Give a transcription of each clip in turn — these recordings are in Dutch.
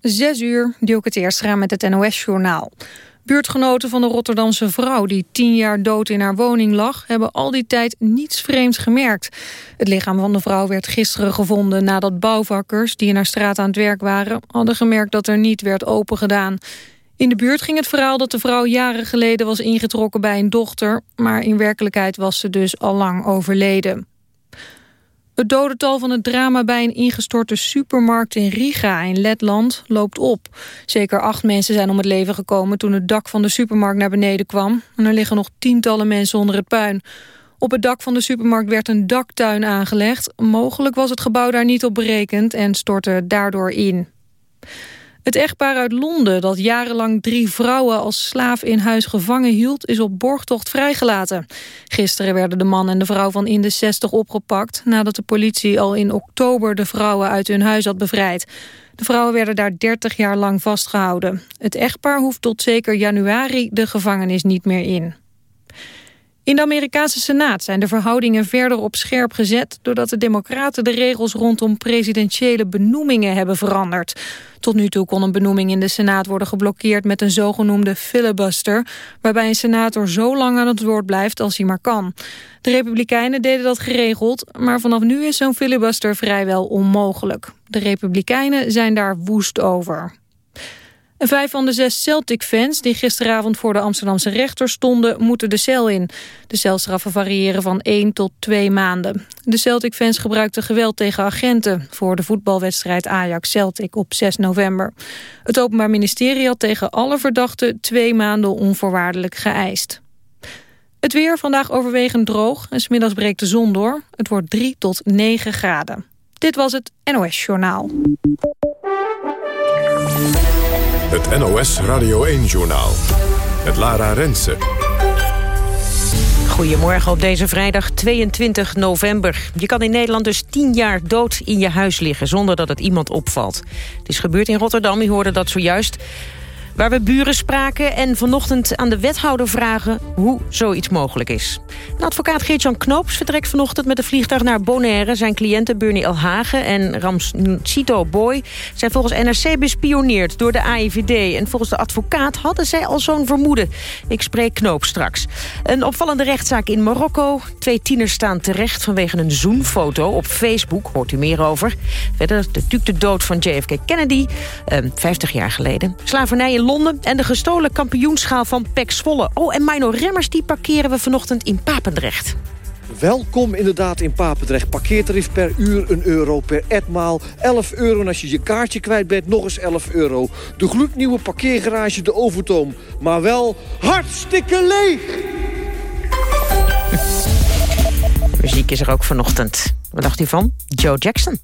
Zes uur, ik het eerst gaan met het NOS-journaal. Buurtgenoten van de Rotterdamse vrouw die tien jaar dood in haar woning lag... hebben al die tijd niets vreemds gemerkt. Het lichaam van de vrouw werd gisteren gevonden nadat bouwvakkers... die in haar straat aan het werk waren, hadden gemerkt dat er niet werd opengedaan. In de buurt ging het verhaal dat de vrouw jaren geleden was ingetrokken bij een dochter... maar in werkelijkheid was ze dus al lang overleden. Het dodental van het drama bij een ingestorte supermarkt in Riga in Letland loopt op. Zeker acht mensen zijn om het leven gekomen toen het dak van de supermarkt naar beneden kwam. En er liggen nog tientallen mensen onder het puin. Op het dak van de supermarkt werd een daktuin aangelegd. Mogelijk was het gebouw daar niet op berekend en stortte daardoor in. Het echtpaar uit Londen dat jarenlang drie vrouwen als slaaf in huis gevangen hield... is op borgtocht vrijgelaten. Gisteren werden de man en de vrouw van in de 60 opgepakt... nadat de politie al in oktober de vrouwen uit hun huis had bevrijd. De vrouwen werden daar 30 jaar lang vastgehouden. Het echtpaar hoeft tot zeker januari de gevangenis niet meer in. In de Amerikaanse Senaat zijn de verhoudingen verder op scherp gezet... doordat de democraten de regels rondom presidentiële benoemingen hebben veranderd. Tot nu toe kon een benoeming in de Senaat worden geblokkeerd... met een zogenoemde filibuster... waarbij een senator zo lang aan het woord blijft als hij maar kan. De Republikeinen deden dat geregeld... maar vanaf nu is zo'n filibuster vrijwel onmogelijk. De Republikeinen zijn daar woest over. Vijf van de zes Celtic-fans die gisteravond voor de Amsterdamse rechter stonden, moeten de cel in. De celstraffen variëren van 1 tot 2 maanden. De Celtic-fans gebruikten geweld tegen agenten voor de voetbalwedstrijd Ajax-Celtic op 6 november. Het Openbaar Ministerie had tegen alle verdachten twee maanden onvoorwaardelijk geëist. Het weer vandaag overwegend droog en smiddags breekt de zon door. Het wordt 3 tot 9 graden. Dit was het NOS Journaal. Het NOS Radio 1-journaal. Met Lara Rensen. Goedemorgen op deze vrijdag 22 november. Je kan in Nederland dus 10 jaar dood in je huis liggen... zonder dat het iemand opvalt. Het is gebeurd in Rotterdam, u hoorde dat zojuist. Waar we buren spraken en vanochtend aan de wethouder vragen hoe zoiets mogelijk is. De advocaat Geert-Jan Knoops vertrekt vanochtend met de vliegtuig naar Bonaire. Zijn cliënten Bernie El Hagen en Ramsito Boy zijn volgens NRC bespioneerd door de AIVD. En volgens de advocaat hadden zij al zo'n vermoeden. Ik spreek Knoops straks. Een opvallende rechtszaak in Marokko. Twee tieners staan terecht vanwege een zoenfoto op Facebook. Hoort u meer over. Verder natuurlijk de dood van JFK Kennedy, eh, 50 jaar geleden. Slavernij Londen en de gestolen kampioenschaal van Pek Zwolle. Oh, en Mino Remmers die parkeren we vanochtend in Papendrecht. Welkom inderdaad in Papendrecht. Parkeertarief per uur een euro, per etmaal 11 euro. En als je je kaartje kwijt bent, nog eens 11 euro. De gloednieuwe parkeergarage De Overtoom. Maar wel hartstikke leeg! Muziek is er ook vanochtend. Wat dacht u van? Joe Jackson.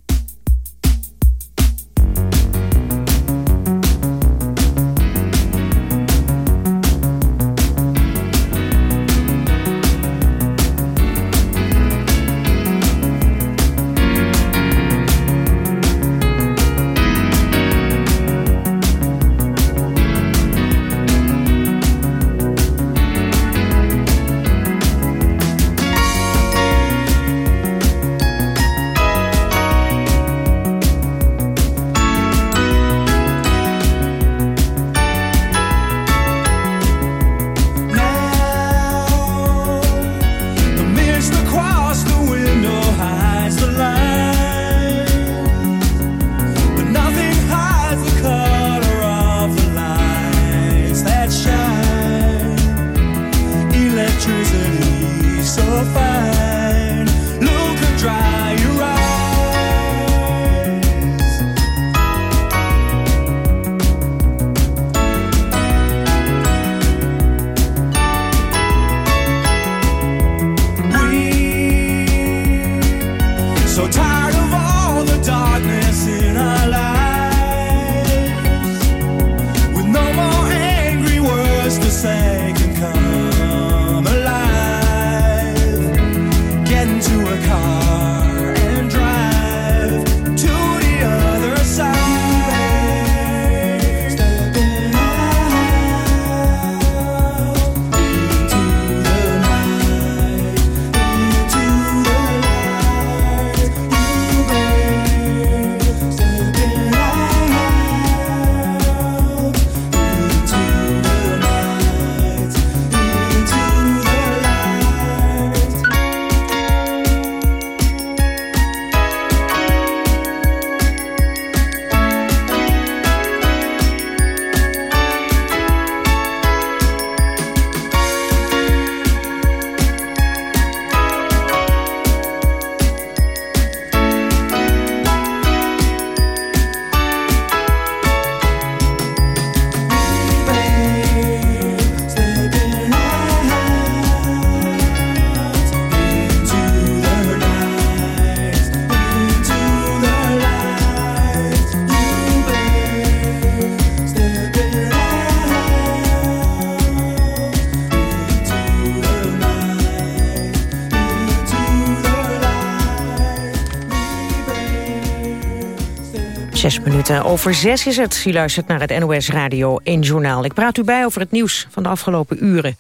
Zes minuten over zes is het. U luistert naar het NOS Radio 1 Journaal. Ik praat u bij over het nieuws van de afgelopen uren.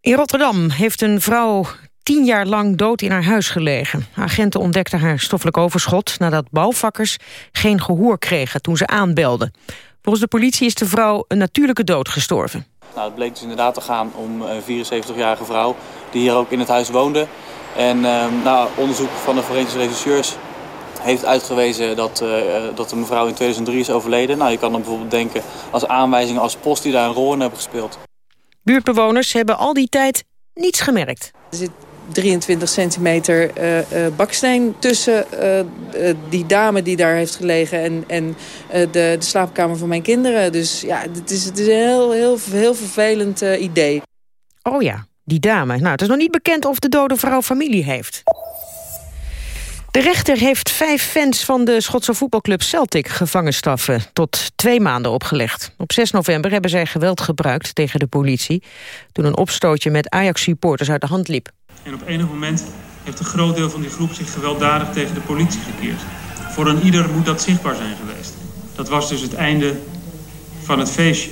In Rotterdam heeft een vrouw tien jaar lang dood in haar huis gelegen. Agenten ontdekten haar stoffelijk overschot... nadat bouwvakkers geen gehoor kregen toen ze aanbelden. Volgens de politie is de vrouw een natuurlijke dood gestorven. Nou, het bleek dus inderdaad te gaan om een 74-jarige vrouw... die hier ook in het huis woonde. En uh, nou, onderzoek van de forensische regisseurs heeft uitgewezen dat, uh, dat de mevrouw in 2003 is overleden. Nou, je kan dan bijvoorbeeld denken als aanwijzingen als post die daar een rol in hebben gespeeld. Buurtbewoners hebben al die tijd niets gemerkt. Er zit 23 centimeter uh, uh, baksteen tussen die dame die daar heeft gelegen... en, en de, de, slaapkamer van mijn kinderen. Dus ja, het is, het is een heel, heel, heel vervelend idee. Oh ja, die dame. Nou, het is nog niet bekend of de dode vrouw familie heeft. De rechter heeft vijf fans van de Schotse voetbalclub Celtic gevangenstraffen tot twee maanden opgelegd. Op 6 november hebben zij geweld gebruikt tegen de politie toen een opstootje met Ajax-supporters uit de hand liep. En op enig moment heeft een groot deel van die groep zich gewelddadig tegen de politie gekeerd. Voor een ieder moet dat zichtbaar zijn geweest. Dat was dus het einde van het feestje.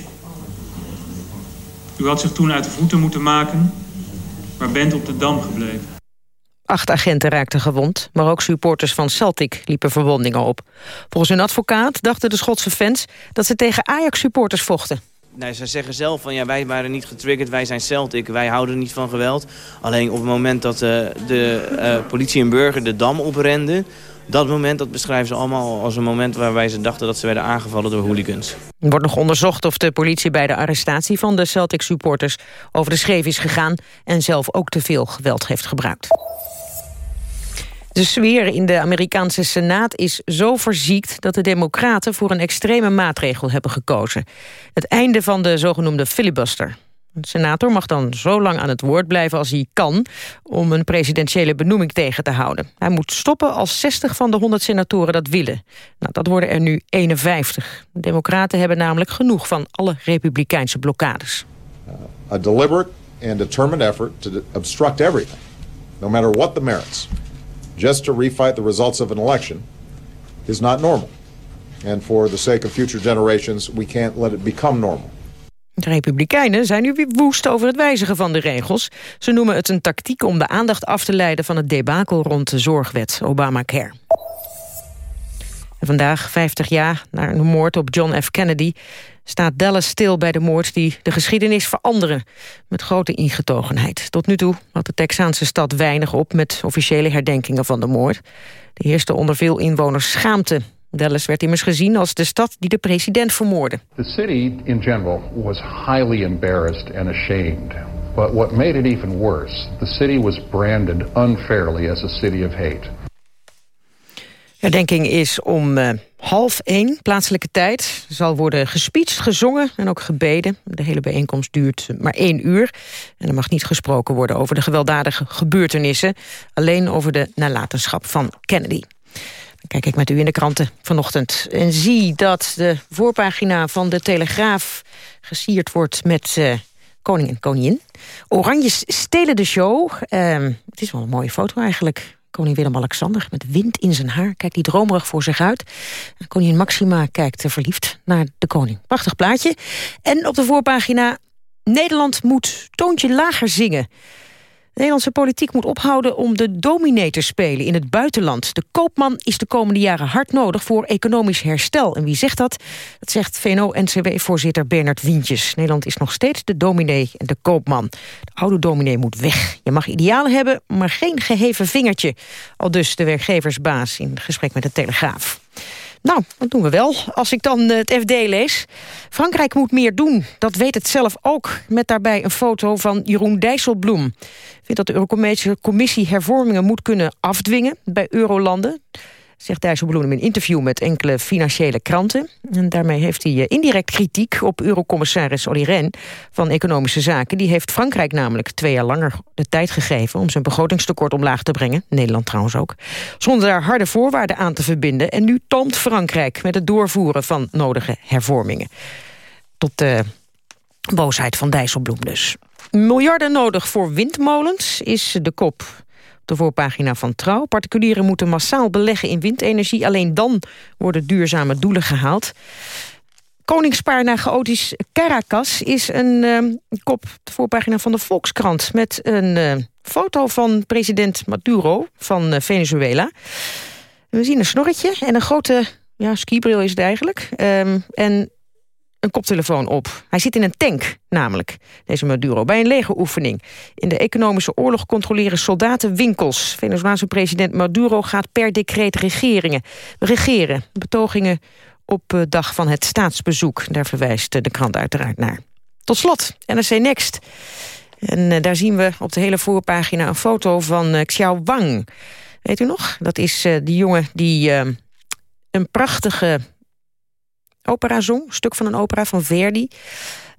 U had zich toen uit de voeten moeten maken, maar bent op de dam gebleven. Acht agenten raakten gewond, maar ook supporters van Celtic liepen verwondingen op. Volgens hun advocaat dachten de Schotse fans dat ze tegen Ajax-supporters vochten. Nee, ze zeggen zelf van ja, wij waren niet getriggerd, wij zijn Celtic, wij houden niet van geweld. Alleen op het moment dat uh, de uh, politie en burger de dam oprenden... dat moment dat beschrijven ze allemaal als een moment waarbij ze dachten dat ze werden aangevallen door hooligans. Er wordt nog onderzocht of de politie bij de arrestatie van de Celtic supporters over de scheef is gegaan en zelf ook te veel geweld heeft gebruikt. De sfeer in de Amerikaanse Senaat is zo verziekt... dat de democraten voor een extreme maatregel hebben gekozen. Het einde van de zogenoemde filibuster. Een senator mag dan zo lang aan het woord blijven als hij kan... om een presidentiële benoeming tegen te houden. Hij moet stoppen als 60 van de 100 senatoren dat willen. Nou, dat worden er nu 51. De democraten hebben namelijk genoeg van alle republikeinse blokkades. a deliberate and determined effort to obstruct everything, no matter what the merits just to refight the results of an election is not normal. And for the sake of future generations, we can't let it become normal. De Republikeinen zijn nu weer woest over het wijzigen van de regels. Ze noemen het een tactiek om de aandacht af te leiden van het debakel rond de zorgwet Obamacare. Vandaag, 50 jaar na een moord op John F. Kennedy... staat Dallas stil bij de moord die de geschiedenis veranderen... met grote ingetogenheid. Tot nu toe had de Texaanse stad weinig op... met officiële herdenkingen van de moord. De heerste onder veel inwoners schaamte. Dallas werd immers gezien als de stad die de president vermoordde. The city in general was highly embarrassed and ashamed. But what made it even worse, the city was branded unfairly as a city of hate. Herdenking is om uh, half één plaatselijke tijd. Er zal worden gespeecht, gezongen en ook gebeden. De hele bijeenkomst duurt maar één uur. En er mag niet gesproken worden over de gewelddadige gebeurtenissen. Alleen over de nalatenschap van Kennedy. Kijk ik met u in de kranten vanochtend. En zie dat de voorpagina van de Telegraaf gesierd wordt met... Uh, koning en koningin. Oranjes stelen de show. Uh, het is wel een mooie foto eigenlijk. Koning Willem-Alexander met wind in zijn haar kijkt hij dromerig voor zich uit. Koningin Maxima kijkt verliefd naar de koning. Prachtig plaatje. En op de voorpagina... Nederland moet toontje lager zingen. De Nederlandse politiek moet ophouden om de dominee te spelen in het buitenland. De koopman is de komende jaren hard nodig voor economisch herstel. En wie zegt dat? Dat zegt VNO-NCW-voorzitter Bernard Wientjes. Nederland is nog steeds de dominee en de koopman. De oude dominee moet weg. Je mag idealen hebben, maar geen geheven vingertje. Al dus de werkgeversbaas in gesprek met de Telegraaf. Nou, dat doen we wel. Als ik dan het FD lees. Frankrijk moet meer doen. Dat weet het zelf ook. Met daarbij een foto van Jeroen Dijsselbloem. Vindt dat de Europese Commissie hervormingen moet kunnen afdwingen bij eurolanden zegt Dijsselbloem in een interview met enkele financiële kranten. En daarmee heeft hij eh, indirect kritiek op eurocommissaris Olly Rehn van Economische Zaken. Die heeft Frankrijk namelijk twee jaar langer de tijd gegeven... om zijn begrotingstekort omlaag te brengen, Nederland trouwens ook... zonder daar harde voorwaarden aan te verbinden. En nu toont Frankrijk met het doorvoeren van nodige hervormingen. Tot de boosheid van Dijsselbloem dus. Miljarden nodig voor windmolens is de kop de voorpagina van Trouw. Particulieren moeten massaal beleggen in windenergie. Alleen dan worden duurzame doelen gehaald. Koningspaar naar chaotisch Caracas is een uh, kop de voorpagina van de Volkskrant... met een uh, foto van president Maduro van uh, Venezuela. We zien een snorretje en een grote ja, skibril is het eigenlijk. Um, en een koptelefoon op. Hij zit in een tank, namelijk, deze Maduro, bij een legeroefening. In de economische oorlog controleren soldaten winkels. Venezolaanse president Maduro gaat per decreet regeringen. regeren. Betogingen op uh, dag van het staatsbezoek. Daar verwijst de krant uiteraard naar. Tot slot, NRC Next. En uh, daar zien we op de hele voorpagina een foto van Xiao Wang. Weet u nog? Dat is die jongen die een prachtige opera zong. Stuk van een opera van Verdi.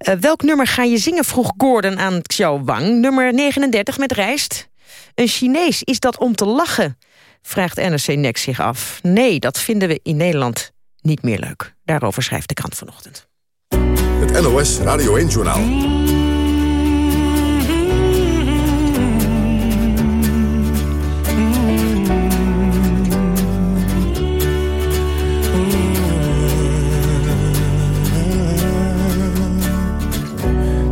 Uh, welk nummer ga je zingen, vroeg Gordon aan Xiao Wang. Nummer 39 met rijst. Een Chinees, is dat om te lachen? Vraagt NRC Next zich af. Nee, dat vinden we in Nederland niet meer leuk. Daarover schrijft de krant vanochtend. Het NOS Radio 1-journaal.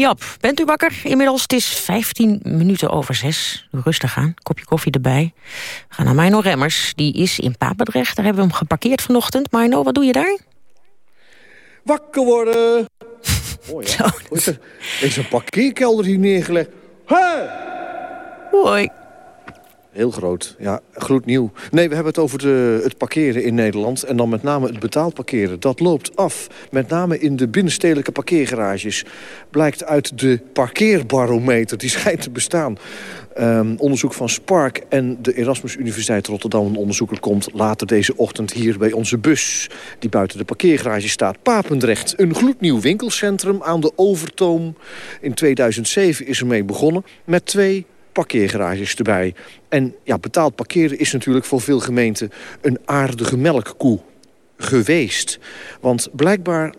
Me Up. Bent u wakker? Inmiddels het is 15 minuten over 6. Rustig aan, kopje koffie erbij. We gaan naar Mino Remmers. Die is in Papendrecht. Daar hebben we hem geparkeerd vanochtend. Mino, wat doe je daar? Wakker worden! Oh ja. er is een parkeerkelder hier neergelegd. Hey! Hoi. Heel groot, ja, gloednieuw. Nee, we hebben het over de, het parkeren in Nederland... en dan met name het betaald parkeren. Dat loopt af, met name in de binnenstedelijke parkeergarages. Blijkt uit de parkeerbarometer, die schijnt te bestaan. Um, onderzoek van Spark en de Erasmus Universiteit Rotterdam. Een onderzoeker komt later deze ochtend hier bij onze bus... die buiten de parkeergarage staat. Papendrecht, een gloednieuw winkelcentrum aan de Overtoom. In 2007 is ermee begonnen met twee parkeergarages erbij. En ja, betaald parkeren is natuurlijk voor veel gemeenten een aardige melkkoe geweest. Want blijkbaar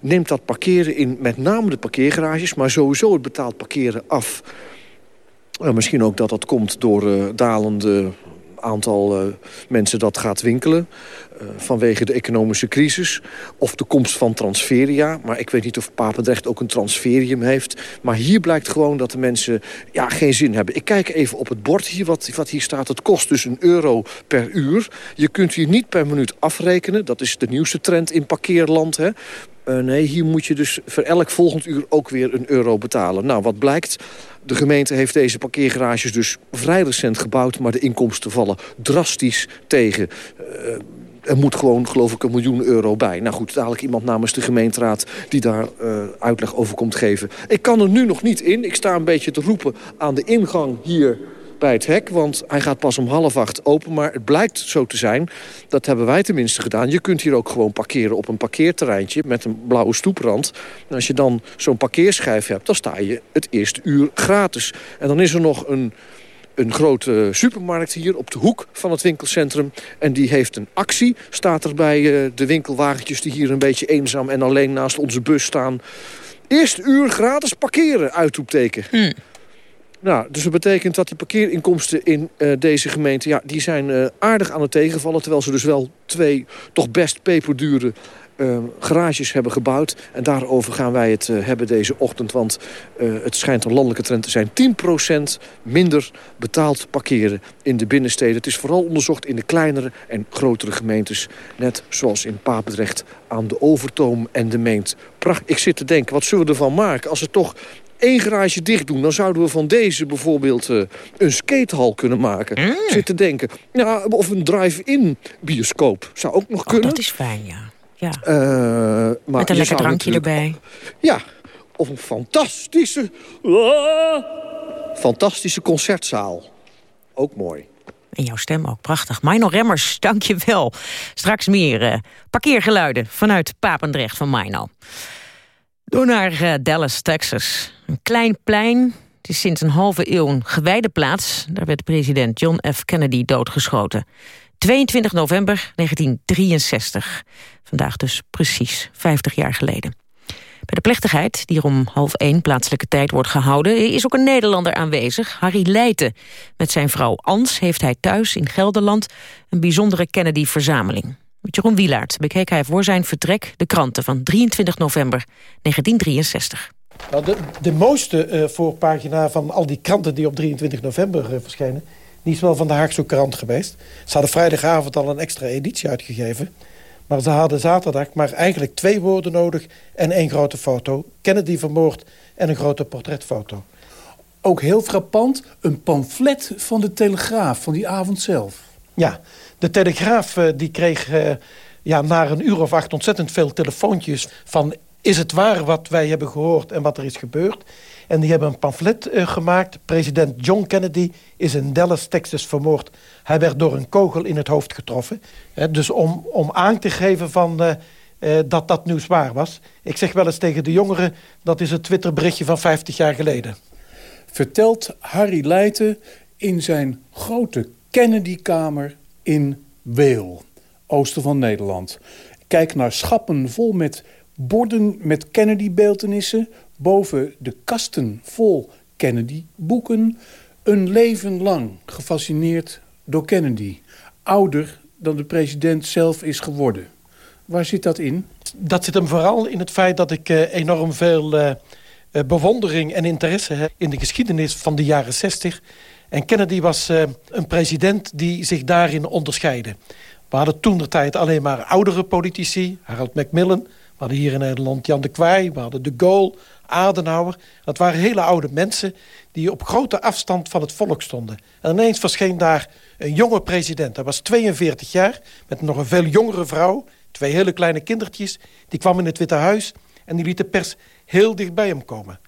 neemt dat parkeren in met name de parkeergarages... maar sowieso het betaald parkeren af. misschien ook dat dat komt door uh, dalende aantal uh, mensen dat gaat winkelen. Uh, vanwege de economische crisis. Of de komst van transferia. Maar ik weet niet of Papendrecht ook een transferium heeft. Maar hier blijkt gewoon dat de mensen ja, geen zin hebben. Ik kijk even op het bord hier wat, wat hier staat. Het kost dus een euro per uur. Je kunt hier niet per minuut afrekenen. Dat is de nieuwste trend in parkeerland. Hè. Uh, nee, hier moet je dus voor elk volgend uur ook weer een euro betalen. Nou, wat blijkt? De gemeente heeft deze parkeergarages dus vrij recent gebouwd... maar de inkomsten vallen drastisch tegen. Uh, er moet gewoon, geloof ik, een miljoen euro bij. Nou goed, dadelijk iemand namens de gemeenteraad die daar uh, uitleg over komt geven. Ik kan er nu nog niet in. Ik sta een beetje te roepen aan de ingang hier bij het hek. Want hij gaat pas om half acht open. Maar het blijkt zo te zijn, dat hebben wij tenminste gedaan. Je kunt hier ook gewoon parkeren op een parkeerterreintje met een blauwe stoeprand. En als je dan zo'n parkeerschijf hebt, dan sta je het eerste uur gratis. En dan is er nog een een grote supermarkt hier op de hoek van het winkelcentrum. En die heeft een actie, staat er bij uh, de winkelwagentjes... die hier een beetje eenzaam en alleen naast onze bus staan. Eerste uur gratis parkeren, uitroepteken. Hmm. Nou, dus dat betekent dat die parkeerinkomsten in uh, deze gemeente... Ja, die zijn uh, aardig aan het tegenvallen... terwijl ze dus wel twee toch best peperdure uh, garages hebben gebouwd. En daarover gaan wij het uh, hebben deze ochtend. Want het schijnt een landelijke trend te zijn. 10% minder betaald parkeren in de binnensteden. Het is vooral onderzocht in de kleinere en grotere gemeentes. Net zoals in Papendrecht aan de Overtoom en de Meent. Pracht, ik zit te denken, wat zullen we ervan maken... als er toch één garage dicht doen... dan zouden we van deze bijvoorbeeld uh, een skatehal kunnen maken. Mm. Zit te denken. Ja, of een drive-in bioscoop. Zou ook nog oh, kunnen. Dat is fijn, ja. ja. Uh, maar Met een lekker drankje erbij. Ja, of een fantastische... Uh, fantastische concertzaal. Ook mooi. En jouw stem ook, prachtig. Mino Remmers, dank je wel. Straks meer uh, parkeergeluiden vanuit Papendrecht van Mino. Door naar uh, Dallas, Texas. Een klein plein. Het is sinds een halve eeuw een gewijde plaats. Daar werd president John F. Kennedy doodgeschoten. 22 november 1963. Vandaag dus precies 50 jaar geleden. Bij de plechtigheid, die om half één plaatselijke tijd wordt gehouden... is ook een Nederlander aanwezig, Harry Leijten. Met zijn vrouw Ans heeft hij thuis in Gelderland... een bijzondere Kennedy-verzameling. Met Jeroen Wielaert bekeek hij voor zijn vertrek de kranten van 23 november 1963. Nou, de, de mooiste uh, voorpagina van al die kranten die op 23 november uh, verschijnen... die is wel van de Haagse krant geweest. Ze hadden vrijdagavond al een extra editie uitgegeven. Maar ze hadden zaterdag maar eigenlijk twee woorden nodig en één grote foto. Kennedy vermoord en een grote portretfoto. Ook heel frappant, een pamflet van de Telegraaf van die avond zelf. Ja, de Telegraaf uh, die kreeg uh, ja, na een uur of acht ontzettend veel telefoontjes... van is het waar wat wij hebben gehoord en wat er is gebeurd? En die hebben een pamflet uh, gemaakt. President John Kennedy is in Dallas, Texas vermoord. Hij werd door een kogel in het hoofd getroffen. dus om, om aan te geven van, dat dat nieuws waar was. Ik zeg wel eens tegen de jongeren... dat is het Twitterberichtje van 50 jaar geleden. Vertelt Harry Leijten in zijn grote Kennedy-kamer in Weel, oosten van Nederland. Kijk naar schappen vol met borden met Kennedy-beeltenissen... boven de kasten vol Kennedy-boeken... een leven lang gefascineerd door Kennedy. Ouder dan de president zelf is geworden. Waar zit dat in? Dat zit hem vooral in het feit dat ik uh, enorm veel uh, bewondering en interesse heb... in de geschiedenis van de jaren 60. En Kennedy was uh, een president die zich daarin onderscheidde. We hadden toen de tijd alleen maar oudere politici. Harold Macmillan. We hadden hier in Nederland Jan de Kwaai. We hadden de Gaulle, Adenauer. Dat waren hele oude mensen die op grote afstand van het volk stonden. En ineens verscheen daar een jonge president. Hij was 42 jaar, met nog een veel jongere vrouw. Twee hele kleine kindertjes. Die kwam in het Witte Huis en die liet de pers heel dicht bij hem komen.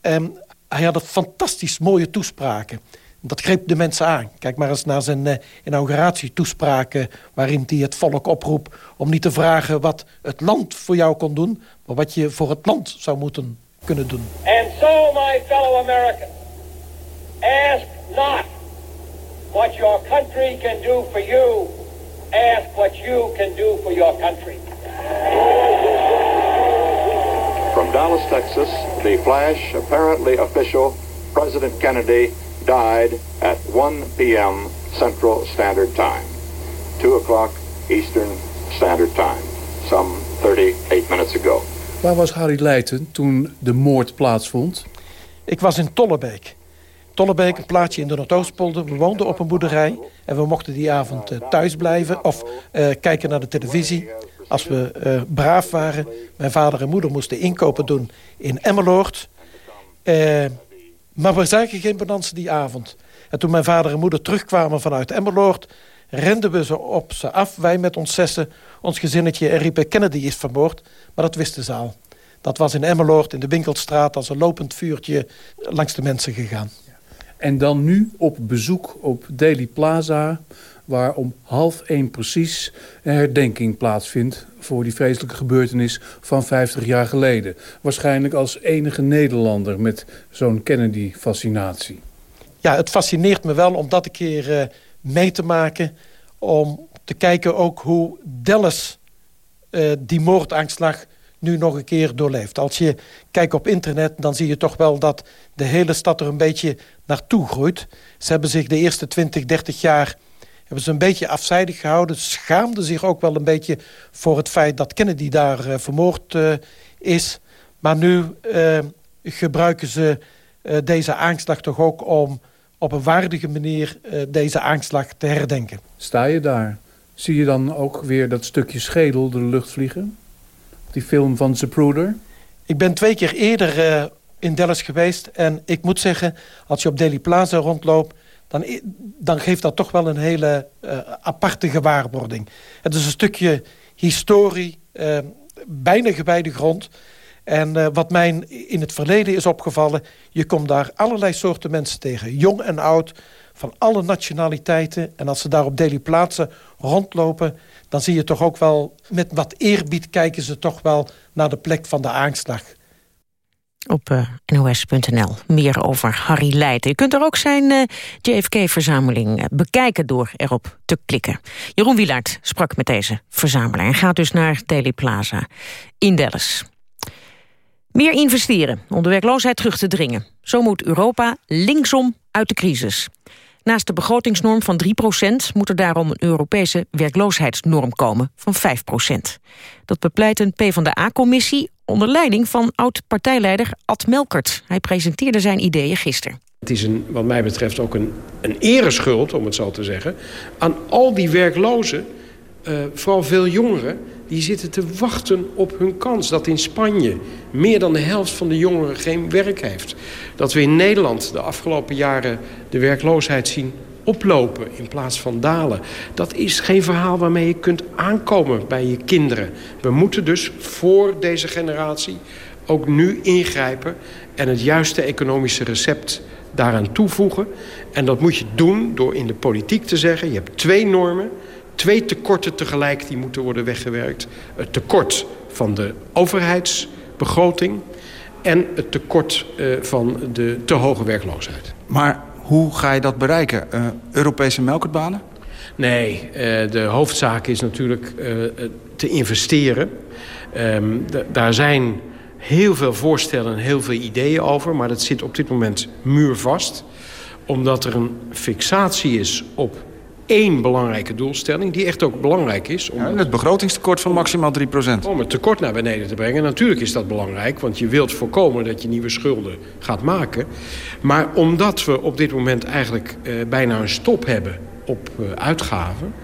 En hij had fantastisch mooie toespraken. Dat greep de mensen aan. Kijk maar eens naar zijn uh, inauguratietoespraken... waarin hij het volk oproept om niet te vragen wat het land voor jou kon doen... maar wat je voor het land zou moeten kunnen doen. And so, my fellow Americans, ask not what your country can do for you. Ask what you can do for your country. From Dallas, Texas, the flash, apparently official, President Kennedy died at 1 p.m. Central Standard Time, 2 o'clock Eastern Standard Time, some 38 minutes ago. Waar was Harry Leijten toen de moord plaatsvond? Ik was in Tollebeek. Tollebeek, een plaatsje in de Noordoostpolder. We woonden op een boerderij en we mochten die avond uh, thuis blijven of uh, kijken naar de televisie. Als we uh, braaf waren. Mijn vader en moeder moesten inkopen doen in Emmeloord. Maar we zagen geen bonanza die avond. En toen mijn vader en moeder terugkwamen vanuit Emmeloord... renden we ze op ze af, wij met ons zessen, ons gezinnetje... en riepen Kennedy is vermoord, maar dat wisten ze al. Dat was in Emmeloord, in de Winkelstraat, als een lopend vuurtje langs de mensen gegaan. En dan nu op bezoek op Daily Plaza... waar om half één precies een herdenking plaatsvindt... voor die vreselijke gebeurtenis van 50 jaar geleden. Waarschijnlijk als enige Nederlander met zo'n Kennedy-fascinatie. Ja, het fascineert me wel om dat een keer uh, mee te maken... om te kijken ook hoe Dallas uh, die moordaanslag nu nog een keer doorleeft. Als je kijkt op internet, dan zie je toch wel dat de hele stad er een beetje naartoe groeit. Ze hebben zich de eerste 20, 30 jaar hebben ze een beetje afzijdig gehouden. Schaamden zich ook wel een beetje voor het feit dat Kennedy daar uh, vermoord uh, is. Maar nu uh, gebruiken ze deze aanslag toch ook om op een waardige manier deze aanslag te herdenken. Sta je daar? Zie je dan ook weer dat stukje schedel door de lucht vliegen? Die film van Zapruder? Ik ben twee keer eerder in Dallas geweest. En ik moet zeggen, als je op Delhi Plaza rondloopt... dan, dan geeft dat toch wel een hele uh, aparte gewaarwording. Het is een stukje historie, uh, bijna gewijde grond... En uh, wat mij in het verleden is opgevallen... je komt daar allerlei soorten mensen tegen. Jong en oud, van alle nationaliteiten. En als ze daar op Delhi plaatsen rondlopen dan zie je toch ook wel... met wat eerbied kijken ze toch wel naar de plek van de aanslag. Op uh, nos.nl. Meer over Harry Leijten. Je kunt er ook zijn uh, JFK-verzameling uh, bekijken door erop te klikken. Jeroen Wielaert sprak met deze verzamelaar... en gaat dus naar Daily Plaza in Dallas. Meer investeren om de werkloosheid terug te dringen. Zo moet Europa linksom uit de crisis. Naast de begrotingsnorm van 3% moet er daarom een Europese werkloosheidsnorm komen van 5% Dat bepleit een PvdA-commissie onder leiding van oud-partijleider Ad Melkert. Hij presenteerde zijn ideeën gisteren. Het is een, wat mij betreft ook een, een ereschuld, om het zo te zeggen... aan al die werklozen, uh, vooral veel jongeren... die zitten te wachten op hun kans. Dat in Spanje meer dan de helft van de jongeren geen werk heeft. Dat we in Nederland de afgelopen jaren de werkloosheid zien oplopen in plaats van dalen. Dat is geen verhaal waarmee je kunt aankomen bij je kinderen. We moeten dus voor deze generatie ook nu ingrijpen... en het juiste economische recept daaraan toevoegen. En dat moet je doen door in de politiek te zeggen... je hebt twee normen, twee tekorten tegelijk die moeten worden weggewerkt. Het tekort van de overheidsbegroting en het tekort uh, van de te hoge werkloosheid. Maar hoe ga je dat bereiken? Uh, Europese melkertbanen? Nee, uh, de hoofdzaak is natuurlijk te investeren. Um, daar zijn heel veel voorstellen en heel veel ideeën over... maar dat zit op dit moment muurvast. Omdat er een fixatie is op één belangrijke doelstelling... die echt ook belangrijk is. Om ja, het begrotingstekort van maximaal 3% Om het tekort naar beneden te brengen. Natuurlijk is dat belangrijk, want je wilt voorkomen... dat je nieuwe schulden gaat maken. Maar omdat we op dit moment eigenlijk uh, bijna een stop hebben op uh, uitgaven...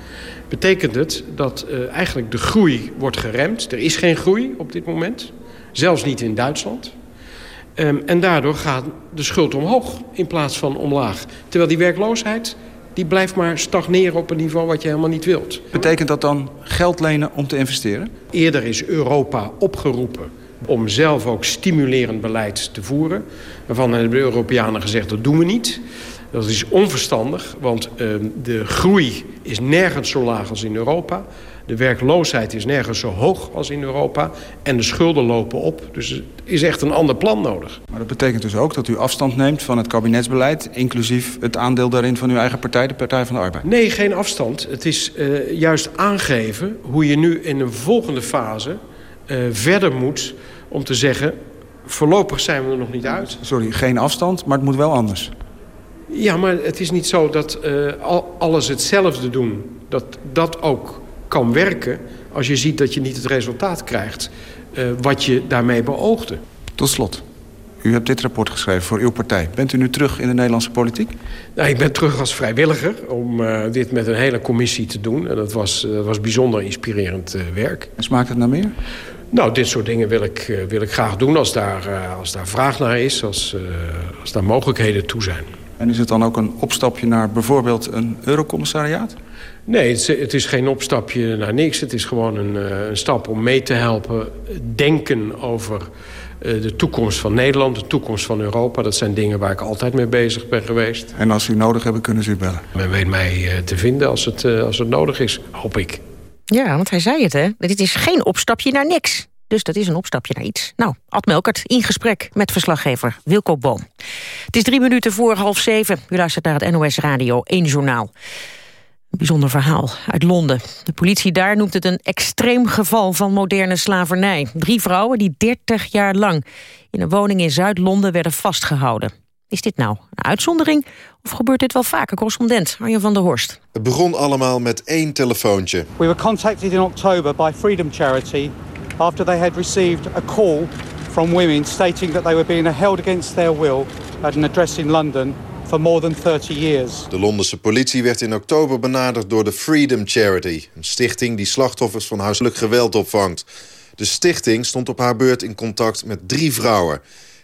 betekent het dat uh, eigenlijk de groei wordt geremd. Er is geen groei op dit moment. Zelfs niet in Duitsland. Um, en daardoor gaat de schuld omhoog in plaats van omlaag. Terwijl die werkloosheid die blijft maar stagneren op een niveau wat je helemaal niet wilt. Betekent dat dan geld lenen om te investeren? Eerder is Europa opgeroepen om zelf ook stimulerend beleid te voeren. Waarvan hebben de Europeanen gezegd, dat doen we niet. Dat is onverstandig, want uh, de groei is nergens zo laag als in Europa. De werkloosheid is nergens zo hoog als in Europa. En de schulden lopen op. Dus er is echt een ander plan nodig. Maar dat betekent dus ook dat u afstand neemt van het kabinetsbeleid... inclusief het aandeel daarin van uw eigen partij, de Partij van de Arbeid? Nee, geen afstand. Het is uh, juist aangeven hoe je nu in een volgende fase uh, verder moet... om te zeggen, voorlopig zijn we er nog niet uit. Sorry, geen afstand, maar het moet wel anders. Ja, maar het is niet zo dat uh, alles hetzelfde doen. Dat dat ook kan werken als je ziet dat je niet het resultaat krijgt... Uh, wat je daarmee beoogde. Tot slot. U hebt dit rapport geschreven voor uw partij. Bent u nu terug in de Nederlandse politiek? Nou, ik ben terug als vrijwilliger om uh, dit met een hele commissie te doen. En dat was, uh, was bijzonder inspirerend uh, werk. En smaakt het naar meer? Nou, dit soort dingen wil ik, wil ik graag doen als daar, als daar vraag naar is. Als, als daar mogelijkheden toe zijn. En is het dan ook een opstapje naar bijvoorbeeld een eurocommissariaat? Nee, het is, het is, geen opstapje naar niks. Het is gewoon een, een stap om mee te helpen denken over uh, de toekomst van Nederland, de toekomst van Europa. Dat zijn dingen waar ik altijd mee bezig ben geweest. En als u nodig hebt, kunnen ze u bellen? Men weet mij uh, te vinden als het, als het nodig is, hoop ik. Ja, want hij zei het, hè. Dit is geen opstapje naar niks. Dus dat is een opstapje naar iets. Nou, Ad Melkert in gesprek met verslaggever Wilco Boom. Het is drie minuten voor half zeven. U luistert naar het NOS Radio 1 Journaal. Een bijzonder verhaal uit Londen. De politie daar noemt het een extreem geval van moderne slavernij. Drie vrouwen die 30 jaar lang in een woning in Zuid-Londen werden vastgehouden. Is dit nou een uitzondering of gebeurt dit wel vaker? Correspondent Arjen van der Horst. Het begon allemaal met één telefoontje. We were contacted in October by Freedom Charity after they had received a call from women stating that they were being held against their will at an address in London for more than 30 years. De Londense politie werd in oktober benaderd door de Freedom Charity... een stichting die slachtoffers van huiselijk geweld opvangt. De stichting stond op haar beurt in contact met drie vrouwen.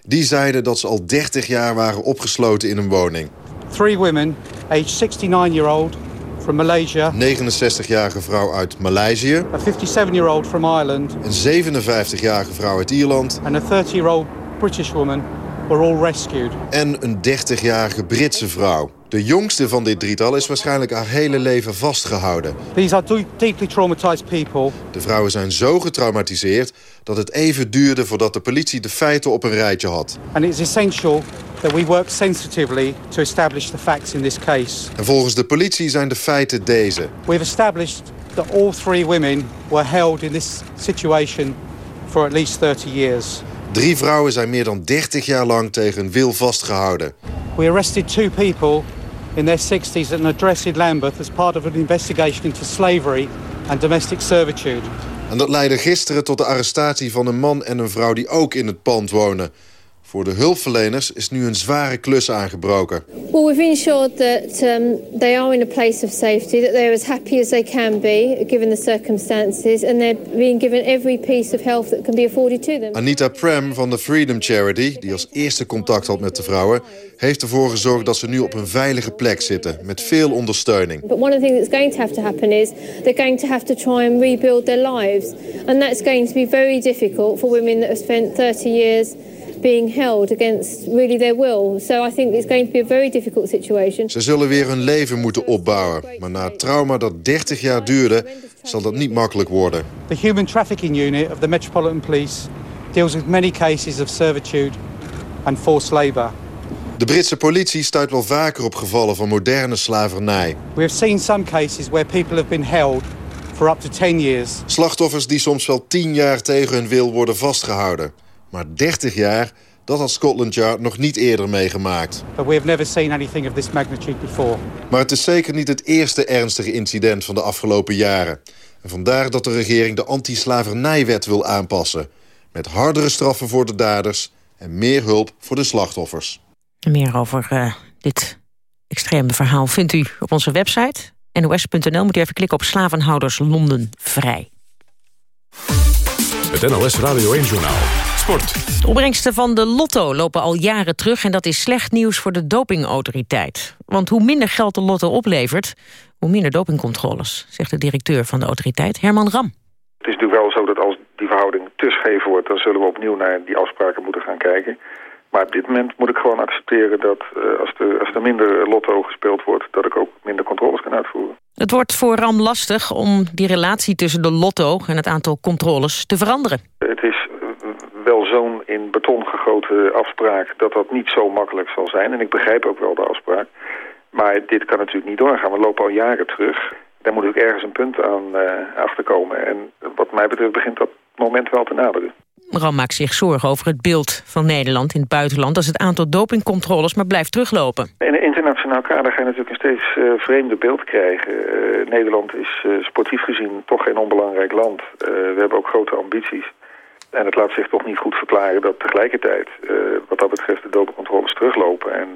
Die zeiden dat ze al 30 jaar waren opgesloten in een woning. Three women, aged 69-year-old from Malaysia... 69-jarige vrouw uit Maleisië... a 57-year-old from Ireland... een 57-jarige vrouw uit Ierland... and a 30-year-old British woman were all rescued. En een 30-jarige Britse vrouw. De jongste van dit drietal is waarschijnlijk haar hele leven vastgehouden. These are deeply traumatized people. De vrouwen zijn zo getraumatiseerd dat het even duurde voordat de politie de feiten op een rijtje had. And it's essential that we work sensitively to establish the facts in this case. En volgens de politie zijn de feiten deze. We've established that all three women were held in this situation for at least 30 years. Drie vrouwen zijn meer dan 30 jaar lang tegen een wil vastgehouden. We arrested two people in their 60s at an address in Lambeth as part of an investigation into slavery and domestic servitude. En dat leidde gisteren tot de arrestatie van een man en een vrouw die ook in het pand wonen. Voor de hulpverleners is nu een zware klus aangebroken. Well, we've ensured that um, they are in a place of safety, that they're as happy as they can be, given the circumstances, and they're being given every piece of help that can be afforded to them. Anita Prem van de Freedom Charity, die als eerste contact had met de vrouwen, heeft ervoor gezorgd dat ze nu op een veilige plek zitten, met veel ondersteuning. But one of the things that's going to have to happen is they're going to have to try and rebuild their lives, and that's going to be very difficult for women that have spent 30 years being held against really their will. So I think it's going to be a very difficult situation. Ze zullen weer hun leven moeten opbouwen. Maar na het trauma dat 30 jaar duurde, zal dat niet makkelijk worden. The Human Trafficking Unit of the Metropolitan Police deals with many cases of servitude and forced labour. De Britse politie stuit wel vaker op gevallen van moderne slavernij. We have seen some cases where people have been held for up to 10 years. Slachtoffers die soms wel 10 jaar tegen hun wil worden vastgehouden. Maar 30 jaar, Dat had Scotland Yard nog niet eerder meegemaakt. But we have never seen anything of this magnitude before. Maar het is zeker niet het eerste ernstige incident van de afgelopen jaren. En vandaar dat de regering de anti-slavernijwet wil aanpassen. Met hardere straffen voor de daders en meer hulp voor de slachtoffers. Meer over uh, dit extreme verhaal vindt u op onze website. nos.nl moet u even klikken op slavenhouders Londen vrij. Het NOS Radio 1 Journaal. Sport. De opbrengsten van de lotto lopen al jaren terug... en dat is slecht nieuws voor de dopingautoriteit. Want hoe minder geld de lotto oplevert... hoe minder dopingcontroles, zegt de directeur van de autoriteit, Herman Ram. Het is natuurlijk wel zo dat als die verhouding te scheef wordt... dan zullen we opnieuw naar die afspraken moeten gaan kijken. Maar op dit moment moet ik gewoon accepteren dat uh, als, er, als er minder lotto gespeeld wordt... dat ik ook minder controles kan uitvoeren. Het wordt voor RAM lastig om die relatie tussen de lotto en het aantal controles te veranderen. Het is wel zo'n in beton gegoten afspraak dat dat niet zo makkelijk zal zijn. En ik begrijp ook wel de afspraak. Maar dit kan natuurlijk niet doorgaan. We lopen al jaren terug. Daar moet ook ergens een punt aan uh, achterkomen. En wat mij betreft begint dat moment wel te naderen. Ram maakt zich zorgen over het beeld van Nederland in het buitenland... als het aantal dopingcontroles maar blijft teruglopen. In een internationaal kader ga je natuurlijk een steeds uh, vreemder beeld krijgen. Uh, Nederland is sportief gezien toch geen onbelangrijk land. we hebben ook grote ambities. En het laat zich toch niet goed verklaren dat tegelijkertijd... wat dat betreft de dopingcontroles teruglopen. En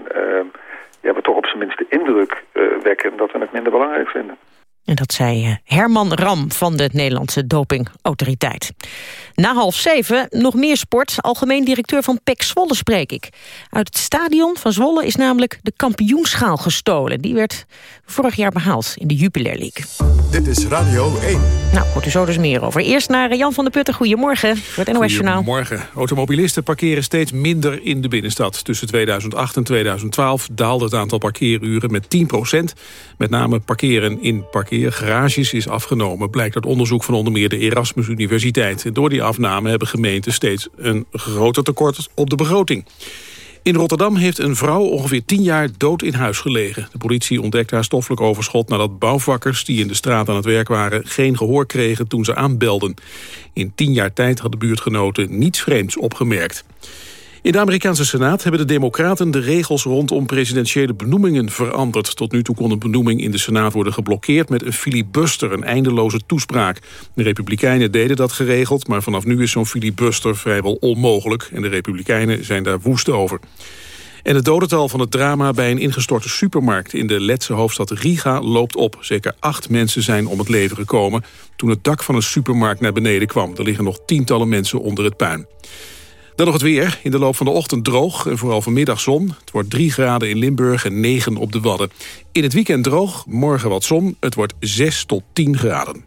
ja, we toch op zijn minst de indruk wekken dat we het minder belangrijk vinden. En dat zei eh, Herman Ram van de Nederlandse dopingautoriteit. Na half zeven nog meer sport. Algemeen directeur van PEC Zwolle spreek ik. Uit het stadion van Zwolle is namelijk de kampioenschaal gestolen. Die werd vorig jaar behaald in de Jupiler League. Dit is Radio 1. Nou, hoort u zo dus meer over. Eerst naar Jan van der Putten. Goedemorgen. Voor het NOS Journaal. Goedemorgen. Automobilisten parkeren steeds minder in de binnenstad. Tussen 2008 en 2012 daalde het aantal parkeeruren met 10% Met name parkeren in parkeergarages is afgenomen. Blijkt uit onderzoek van onder meer de Erasmus Universiteit. Door die afname hebben gemeenten steeds een groter tekort op de begroting. In Rotterdam heeft een vrouw ongeveer tien jaar dood in huis gelegen. De politie ontdekte haar stoffelijk overschot nadat bouwvakkers... die in de straat aan het werk waren, geen gehoor kregen toen ze aanbelden. In tien jaar tijd hadden buurtgenoten niets vreemds opgemerkt. In de Amerikaanse Senaat hebben de democraten de regels rondom presidentiële benoemingen veranderd. Tot nu toe kon een benoeming in de Senaat worden geblokkeerd met een filibuster, een eindeloze toespraak. De republikeinen deden dat geregeld, maar vanaf nu is zo'n filibuster vrijwel onmogelijk. En de republikeinen zijn daar woest over. En het dodental van het drama bij een ingestorte supermarkt in de Letse hoofdstad Riga loopt op. Zeker acht mensen zijn om het leven gekomen toen het dak van een supermarkt naar beneden kwam. Er liggen nog tientallen mensen onder het puin. Dan nog het weer. In de loop van de ochtend droog en vooral vanmiddag zon. Het wordt 3 graden in Limburg en 9 op de Wadden. In het weekend droog, morgen wat zon. Het wordt 6 tot 10 graden.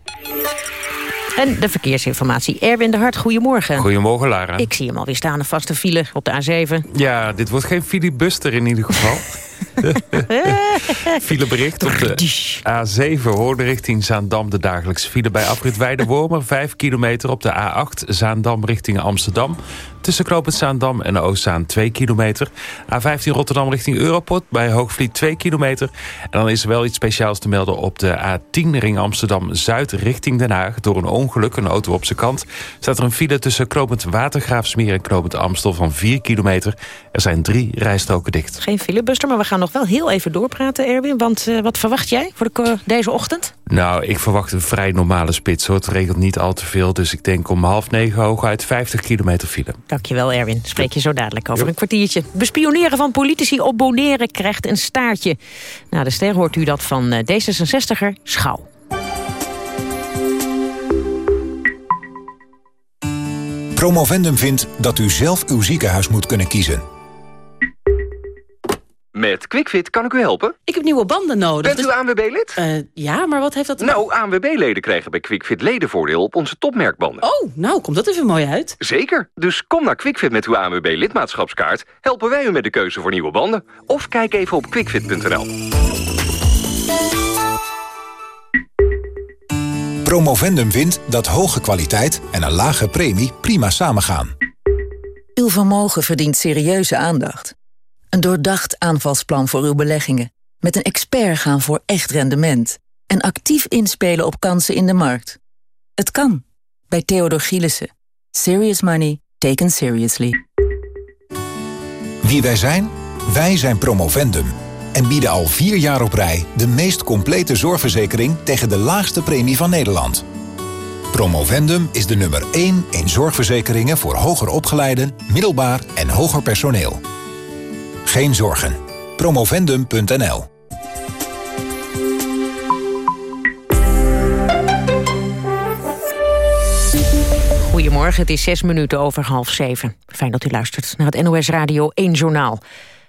En de verkeersinformatie. Erwin de Hart, goedemorgen. Goedemorgen, Lara. Ik zie hem alweer staan, een vaste file op de A7. Ja, dit wordt geen filibuster in ieder geval. Filebericht op de A7 hoorde richting Zaandam de dagelijkse file bij afrit Weidewormer. 5 kilometer op de A8 Zaandam richting Amsterdam. Tussen Knoopend Zaandam en Oostzaan 2 kilometer. A15 Rotterdam richting Europort bij Hoogvliet 2 kilometer. En dan is er wel iets speciaals te melden op de A10 ring Amsterdam-Zuid richting Den Haag. Door een ongeluk, een auto op zijn kant, staat er een file tussen Knoopend Watergraafsmeer en Knoopend Amstel van 4 kilometer. Er zijn drie rijstroken dicht. Geen filebuster, maar we gaan nog wel heel even doorpraten, Erwin. Want uh, wat verwacht jij voor de, deze ochtend? Nou, ik verwacht een vrij normale spits. Hoor. Het regelt niet al te veel, dus ik denk om half negen hooguit 50 kilometer file. Dankjewel, Erwin. Spreek je zo dadelijk over een kwartiertje. Bespioneren van politici op Boneren krijgt een staartje. Nou, de ster hoort u dat van uh, D66er Schouw. Promovendum vindt dat u zelf uw ziekenhuis moet kunnen kiezen. Met QuickFit kan ik u helpen? Ik heb nieuwe banden nodig. Bent u ANWB-lid? Uh, ja, maar wat heeft dat... Nou, ANWB-leden krijgen bij QuickFit ledenvoordeel op onze topmerkbanden. Oh, nou, komt dat even mooi uit. Zeker. Dus kom naar QuickFit met uw ANWB-lidmaatschapskaart. Helpen wij u met de keuze voor nieuwe banden. Of kijk even op quickfit.nl. Promovendum vindt dat hoge kwaliteit en een lage premie prima samengaan. Uw vermogen verdient serieuze aandacht. Een doordacht aanvalsplan voor uw beleggingen. Met een expert gaan voor echt rendement. En actief inspelen op kansen in de markt. Het kan. Bij Theodor Gielissen. Serious money taken seriously. Wie wij zijn? Wij zijn Promovendum. En bieden al vier jaar op rij de meest complete zorgverzekering tegen de laagste premie van Nederland. Promovendum is de nummer 1 in zorgverzekeringen voor hoger opgeleiden, middelbaar en hoger personeel. Geen zorgen. Promovendum.nl Goedemorgen, het is zes minuten over half zeven. Fijn dat u luistert naar het NOS Radio 1 Journaal.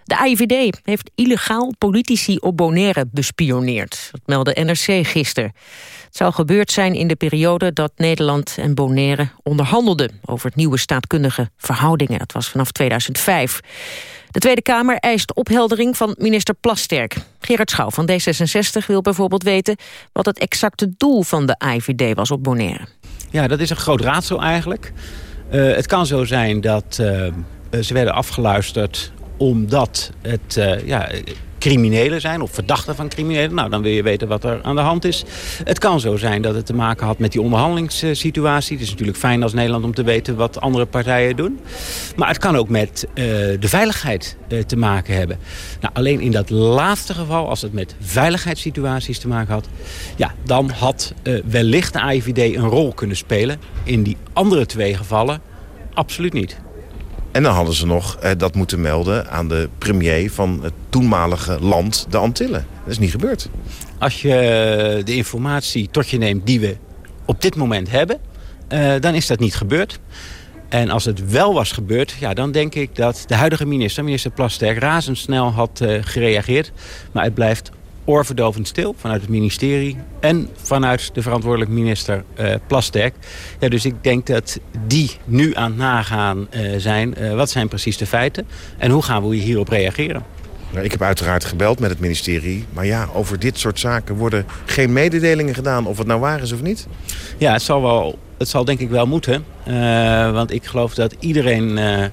De AIVD heeft illegaal politici op Bonaire bespioneerd. Dat meldde NRC gisteren. Het zou gebeurd zijn in de periode dat Nederland en Bonaire onderhandelden... over nieuwe staatkundige verhoudingen. Dat was vanaf 2005. De Tweede Kamer eist opheldering van minister Plasterk. Gerard Schouw van D66 wil bijvoorbeeld weten... wat het exacte doel van de AIVD was op Bonaire. Ja, dat is een groot raadsel eigenlijk. Uh, het kan zo zijn dat uh, ze werden afgeluisterd omdat het uh, ja, criminelen zijn of verdachten van criminelen. Nou, dan wil je weten wat er aan de hand is. Het kan zo zijn dat het te maken had met die onderhandelingssituatie. Het is natuurlijk fijn als Nederland om te weten wat andere partijen doen. Maar het kan ook met uh, de veiligheid uh, te maken hebben. Nou, alleen in dat laatste geval, als het met veiligheidssituaties te maken had... ja, dan had wellicht de AIVD een rol kunnen spelen. In die andere twee gevallen absoluut niet. En dan hadden ze nog eh, dat moeten melden aan de premier van het toenmalige land, de Antillen. Dat is niet gebeurd. Als je de informatie tot je neemt die we op dit moment hebben, uh, dan is dat niet gebeurd. En als het wel was gebeurd, ja, dan denk ik dat de huidige minister, minister Plasterk, razendsnel had gereageerd. Maar het blijft oorverdovend stil vanuit het ministerie en vanuit de verantwoordelijk minister uh, Plasterk. Ja, dus ik denk dat die nu aan het nagaan uh, zijn. Uh, wat zijn precies de feiten en hoe gaan we hierop reageren? Nou, ik heb uiteraard gebeld met het ministerie. Maar ja, over dit soort zaken worden geen mededelingen gedaan of het nou waar is of niet. Ja, het zal, wel, het zal denk ik wel moeten. Uh, want ik geloof dat iedereen uh,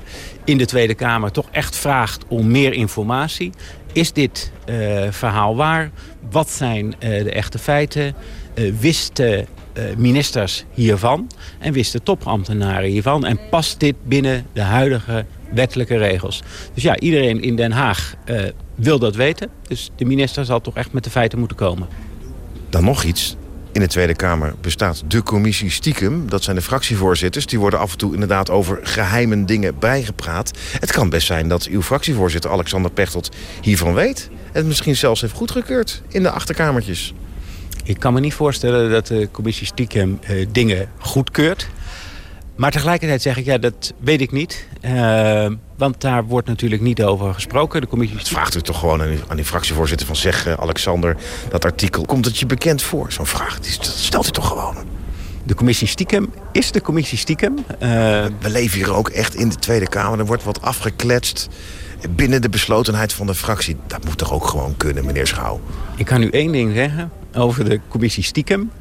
in de Tweede Kamer toch echt vraagt om meer informatie. Is dit uh, verhaal waar? Wat zijn de echte feiten? wisten ministers hiervan? En wisten topambtenaren hiervan? En past dit binnen de huidige wettelijke regels. Dus ja, iedereen in Den Haag wil dat weten. Dus de minister zal toch echt met de feiten moeten komen. Dan nog iets. In de Tweede Kamer bestaat de commissie stiekem. Dat zijn de fractievoorzitters. Die worden af en toe inderdaad over geheime dingen bijgepraat. Het kan best zijn dat uw fractievoorzitter Alexander Pechtold hiervan weet. En misschien zelfs heeft goedgekeurd in de achterkamertjes. Ik kan me niet voorstellen dat de commissie stiekem uh, dingen goedkeurt. Maar tegelijkertijd zeg ik, ja, dat weet ik niet. Uh, want daar wordt natuurlijk niet over gesproken. De commissie... Dat vraagt u toch gewoon aan die, aan die fractievoorzitter van zeg, uh, Alexander... dat artikel, komt het je bekend voor? Zo'n vraag, die stelt u toch gewoon? De commissie stiekem is de commissie stiekem. Uh... We leven hier ook echt in de Tweede Kamer. Er wordt wat afgekletst binnen de beslotenheid van de fractie. Dat moet toch ook gewoon kunnen, meneer Schouw? Ik kan u één ding zeggen over de commissie stiekem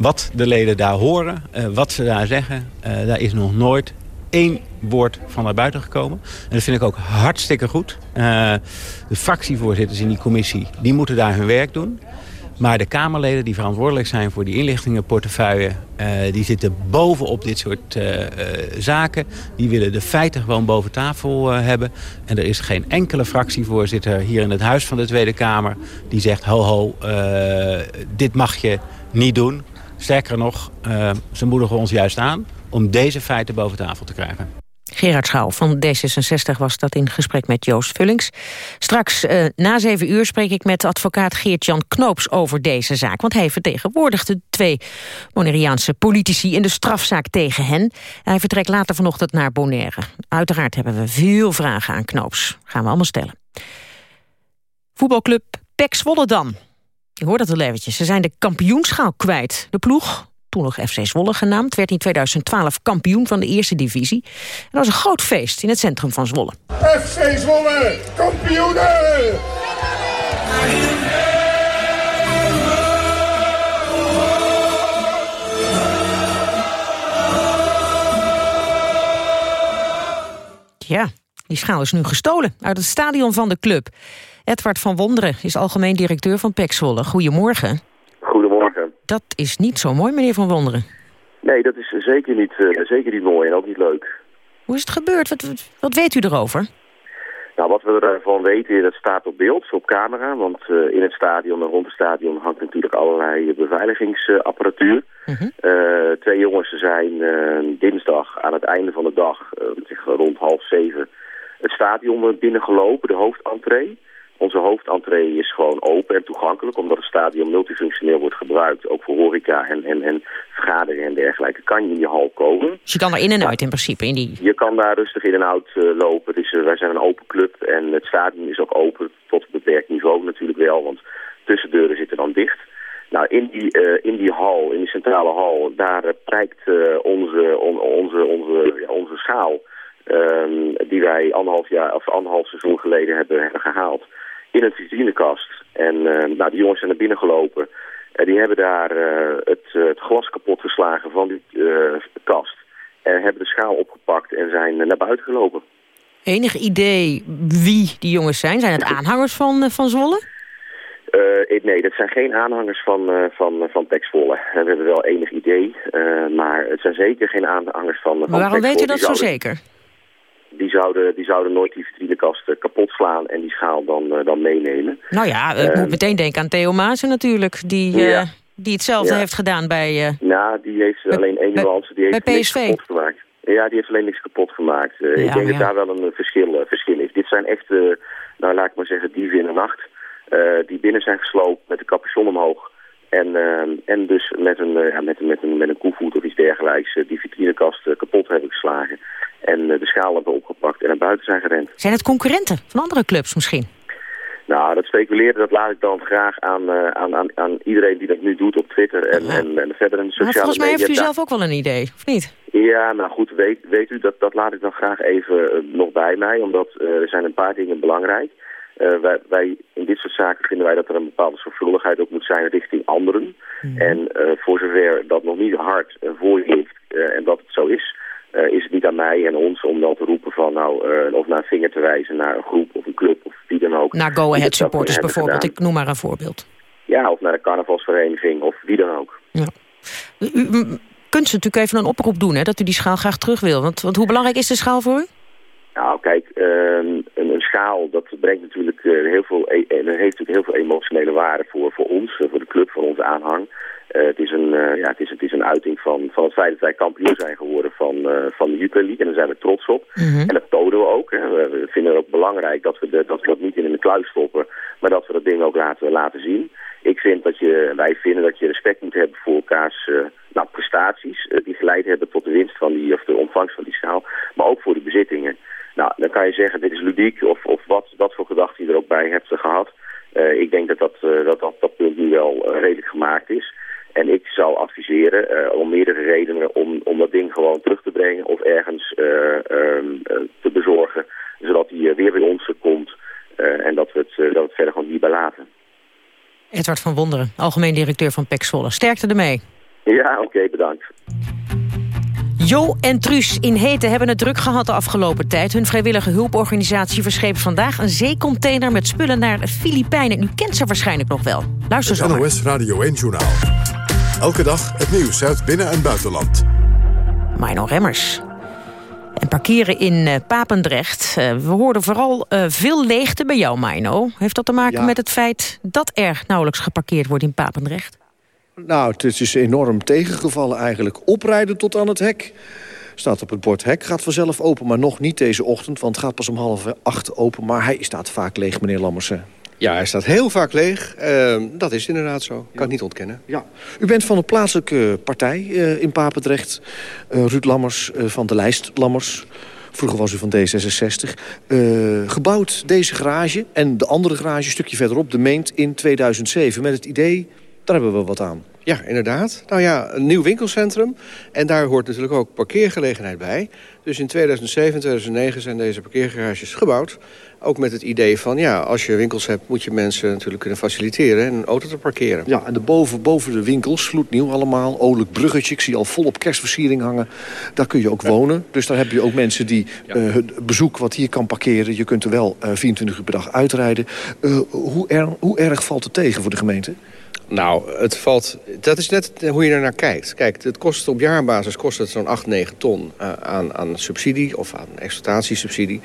wat de leden daar horen, uh, wat ze daar zeggen... Uh, daar is nog nooit één woord van naar buiten gekomen. En dat vind ik ook hartstikke goed. Uh, de fractievoorzitters in die commissie, die moeten daar hun werk doen. Maar de Kamerleden die verantwoordelijk zijn voor die inlichtingenportefeuille... die zitten bovenop dit soort zaken. Die willen de feiten gewoon boven tafel hebben. En er is geen enkele fractievoorzitter hier in het huis van de Tweede Kamer... die zegt, ho ho, dit mag je niet doen. Sterker nog, uh, ze moedigen ons juist aan om deze feiten boven tafel te krijgen. Gerard Schouw van D66 was dat in gesprek met Joost Vullings. Straks uh, na zeven uur spreek ik met advocaat Geert-Jan Knoops over deze zaak. Want hij vertegenwoordigt de twee Bonaireaanse politici in de strafzaak tegen hen. Hij vertrekt later vanochtend naar Bonaire. Uiteraard hebben we veel vragen aan Knoops. Gaan we allemaal stellen. Voetbalclub Pek Zwolle. Je hoort het al eventjes. Ze zijn de kampioenschaal kwijt. De ploeg, toen nog FC Zwolle genaamd, werd in 2012 kampioen van de eerste divisie. En dat was een groot feest in het centrum van Zwolle. FC Zwolle, kampioenen! Ja, die schaal is nu gestolen uit het stadion van de club. Edward van Wonderen is algemeen directeur van PEC Zwolle. Goedemorgen. Goedemorgen. Dat is niet zo mooi, meneer van Wonderen. Nee, dat is zeker niet, uh, zeker niet mooi en ook niet leuk. Hoe is het gebeurd? Wat, wat, weet u erover? Nou, wat we ervan weten, dat staat op beeld, op camera. Want uh, in het stadion en rond het stadion hangt natuurlijk allerlei beveiligingsapparatuur. uh, twee jongens zijn dinsdag aan het einde van de dag, rond half zeven, het stadion binnengelopen, de hoofdentree. Onze hoofdentree is gewoon open en toegankelijk, omdat het stadion multifunctioneel wordt gebruikt. Ook voor horeca en, en, en vergaderingen en dergelijke kan je in die hal komen. Dus je kan er in en uit in principe? In die... Je kan daar rustig in en uit uh, lopen. Dus, uh, wij zijn een open club en het stadion is ook open tot een beperkt niveau natuurlijk wel, want tussendeuren zitten dan dicht. Nou, in die, uh, in die hal, in die centrale hal, daar prijkt onze, on, onze, onze, ja, onze schaal... Um, die wij anderhalf, jaar, of anderhalf seizoen geleden hebben, hebben gehaald in een vitrinekast. En uh, nou, die jongens zijn naar binnen gelopen. En die hebben daar uh, het, uh, het, glas kapot geslagen van die kast. En hebben de schaal opgepakt en zijn naar buiten gelopen. Enig idee wie die jongens zijn? Zijn het aanhangers van, van Zwolle? nee, dat zijn geen aanhangers van, van, van Pek Zwolle. We hebben wel enig idee, maar het zijn zeker geen aanhangers van, van Maar waarom weet u dat zo zeker? Die zouden, die zouden nooit die vitrinekast uh, kapot slaan en die schaal dan, uh, dan meenemen. Nou ja, ik uh, moet meteen denken aan Theo Maassen natuurlijk, die, ja. die hetzelfde ja. heeft gedaan bij... nou, die heeft bij, alleen één nuance, die heeft niks kapot gemaakt. Ja, die heeft alleen niks kapot gemaakt. Ja, ik denk dat daar wel een verschil, verschil is. Dit zijn echt, nou laat ik maar zeggen, dieven in de nacht. die binnen zijn gesloopt met de capuchon omhoog. En, en dus met een, ja, met, met, een, met een koevoet of iets dergelijks die vitrinekast kapot hebben geslagen. En de schaal hebben opgepakt en naar buiten zijn gerend. Zijn het concurrenten van andere clubs misschien? Nou, dat speculeren, dat laat ik dan graag aan, aan, aan, aan iedereen die dat nu doet op Twitter en, ja. en, en verder in de sociale maar volgens mij media. heeft u zelf ook wel een idee, of niet? Ja, nou goed, weet, weet u, dat, dat laat ik dan graag even nog bij mij, omdat er zijn een paar dingen belangrijk. Wij, wij, in dit soort zaken vinden wij dat er een bepaalde zorgvuldigheid ook moet zijn richting anderen. Mm. En voor zover dat nog niet hard voor heeft en dat het zo is, is het niet aan mij en ons om dan te roepen van nou, of naar een vinger te wijzen naar een groep of een club of wie dan ook. Naar Go Ahead supporters bijvoorbeeld, gedaan. ik noem maar een voorbeeld. Ja, of naar de carnavalsvereniging of wie dan ook. Ja. U, u, kunt ze natuurlijk even een oproep doen, hè, dat u die schaal graag terug wil. Want, want hoe belangrijk is de schaal voor u? Nou, kijk, een, een, schaal, dat brengt natuurlijk uh, heel veel, e heeft natuurlijk heel veel emotionele waarde voor, voor ons, voor de club, voor onze aanhang. Uh, het, is een, uh, ja, het, is, het is een uiting van, van het feit dat wij kampioen zijn geworden van, uh, van de Jupiler League. En daar zijn we trots op. Mhm. Mm -hmm. En dat tonen we ook. Hè. We, we, vinden het ook belangrijk dat we, de, dat we dat niet in de kluis stoppen. Maar dat we dat ding ook laten, laten zien. Ik vind dat je, wij vinden dat je respect moet hebben voor elkaars nou, prestaties. die geleid hebben tot de winst van die, of de ontvangst van die schaal. Maar ook voor de bezittingen. Nou, dan kan je zeggen, dit is ludiek of, of wat, wat voor gedachten je er ook bij hebt gehad. ik denk dat dat, dat, dat, dat punt nu wel redelijk gemaakt is. En ik zou adviseren, om meerdere redenen, om, om dat ding gewoon terug te brengen of ergens uh, te bezorgen. Zodat hij weer bij ons komt en dat we, het, dat we het verder gewoon hierbij laten. Edward van Wonderen, algemeen directeur van PEC Zwolle. Sterkte ermee. Ja, oké, okay, bedankt. Jo en Truus in Heten hebben het druk gehad de afgelopen tijd. Hun vrijwillige hulporganisatie verscheept vandaag een zeecontainer met spullen naar de Filipijnen. U kent ze waarschijnlijk nog wel. Luister zo Het NOS Radio 1 Journaal. Elke dag het nieuws uit binnen- en buitenland. Mino Remmers. En parkeren in uh, Papendrecht. Uh, we hoorden vooral uh, veel leegte bij jou, Mino. Heeft dat te maken ja. met het feit dat er nauwelijks geparkeerd wordt in Papendrecht? Nou, het is enorm tegengevallen eigenlijk. Oprijden tot aan het hek. Staat op het bord hek, gaat vanzelf open, maar nog niet deze ochtend... want het gaat pas om half acht open, maar hij staat vaak leeg, meneer Lammersen. Ja, hij staat heel vaak leeg. Uh, dat is inderdaad zo. Kan ja. ik niet ontkennen. Ja. U bent van een plaatselijke partij uh, in Papendrecht. Uh, Ruud Lammers van de lijst Lammers. Vroeger was u van D66. gebouwd deze garage en de andere garage een stukje verderop, de Meent, in 2007. Met het idee, daar hebben we wat aan. Ja, inderdaad. Nou ja, een nieuw winkelcentrum. En daar hoort natuurlijk ook parkeergelegenheid bij. Dus in 2007 en 2009 zijn deze parkeergarages gebouwd. Ook met het idee van, ja, als je winkels hebt... moet je mensen natuurlijk kunnen faciliteren en een auto te parkeren. Ja, en de boven, boven de winkels, gloednieuw allemaal. Olijk bruggetje, ik zie al volop kerstversiering hangen. Daar kun je ook wonen. Dus daar heb je ook mensen die ja. uh, het bezoek wat hier kan parkeren. Je kunt er wel uh, 24 uur per dag uitrijden. Uh, hoe, er, hoe erg valt het tegen voor de gemeente? Nou, het valt, dat is net hoe je er naar kijkt. Kijk, het kost op jaarbasis kost het zo'n 8, 9 ton aan, aan aan subsidie of aan exploitatiesubsidie.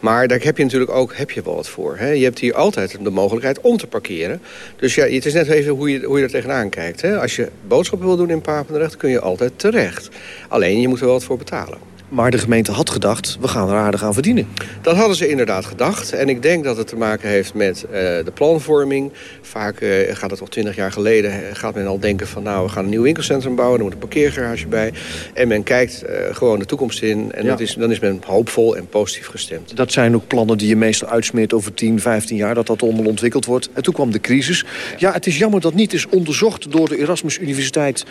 Maar daar heb je natuurlijk ook heb je wel wat voor. Hè? Je hebt hier altijd de mogelijkheid om te parkeren. Dus ja, het is net even hoe je, hoe je er tegenaan kijkt. Hè? Als je boodschappen wil doen in Papendrecht kun je altijd terecht. Alleen je moet er wel wat voor betalen. Maar de gemeente had gedacht, we gaan er aardig aan verdienen. Dat hadden ze inderdaad gedacht. En ik denk dat het te maken heeft met uh, de planvorming. Vaak uh, gaat het al twintig jaar geleden, gaat men al denken van... nou, we gaan een nieuw winkelcentrum bouwen, er moet een parkeergarage bij. En men kijkt uh, gewoon de toekomst in. En ja. dat is, dan is men hoopvol en positief gestemd. Dat zijn ook plannen die je meestal uitsmeert over 10, 15 jaar... dat dat allemaal ontwikkeld wordt. En toen kwam de crisis. Ja, het is jammer dat niet is onderzocht door de Erasmus Universiteit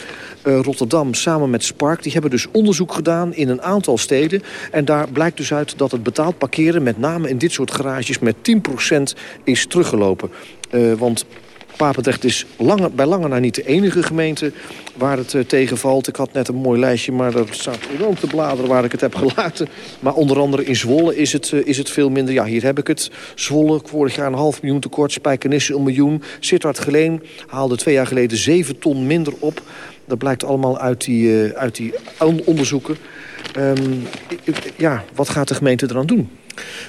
Rotterdam... samen met Spark. Die hebben dus onderzoek gedaan in een aantal steden. En daar blijkt dus uit dat het betaald parkeren... met name in dit soort garages met 10% is teruggelopen. Uh, want Papendrecht is bij lange na niet de enige gemeente waar het uh, tegenvalt. Ik had net een mooi lijstje, maar er staat enorm te bladeren waar ik het heb gelaten. Maar onder andere in Zwolle is het, uh, is het veel minder. Ja, hier heb ik het. Zwolle, vorig jaar een half miljoen tekort. Spijkenisse een miljoen. Sittard Geleen haalde twee jaar geleden zeven ton minder op. Dat blijkt allemaal uit die, uit die onderzoeken. Um, ja, wat gaat de gemeente eraan doen?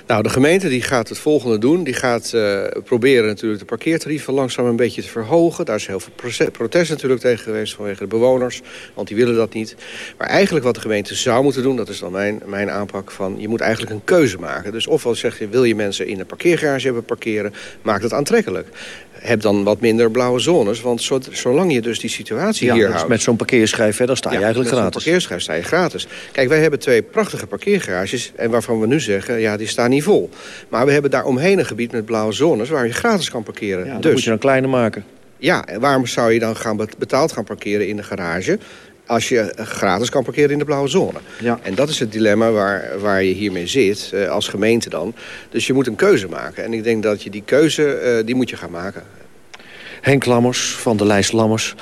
Nou, de gemeente die gaat het volgende doen. Die gaat uh, proberen natuurlijk de parkeertarieven langzaam een beetje te verhogen. Daar is heel veel protest natuurlijk tegen geweest vanwege de bewoners. Want die willen dat niet. Maar eigenlijk wat de gemeente zou moeten doen, dat is dan mijn, mijn aanpak van... je moet eigenlijk een keuze maken. Dus ofwel zeg je, wil je mensen in een parkeergarage hebben parkeren... maak dat aantrekkelijk heb dan wat minder blauwe zones. Want zo, zolang je dus die situatie ja, hier houdt... met zo'n parkeerschijf verder sta je ja, eigenlijk met gratis. zo'n parkeerschijf sta je gratis. Kijk, wij hebben twee prachtige parkeergarages... en waarvan we nu zeggen, ja, die staan niet vol. Maar we hebben daar omheen een gebied met blauwe zones... waar je gratis kan parkeren. Ja, dus moet je dan kleiner maken. Ja, en waarom zou je dan gaan betaald gaan parkeren in de garage als je gratis kan parkeren in de blauwe zone. Ja. En dat is het dilemma waar, waar je hiermee zit, uh, als gemeente dan. Dus je moet een keuze maken. En ik denk dat je die keuze, uh, die moet je gaan maken. Henk Lammers van de lijst Lammers.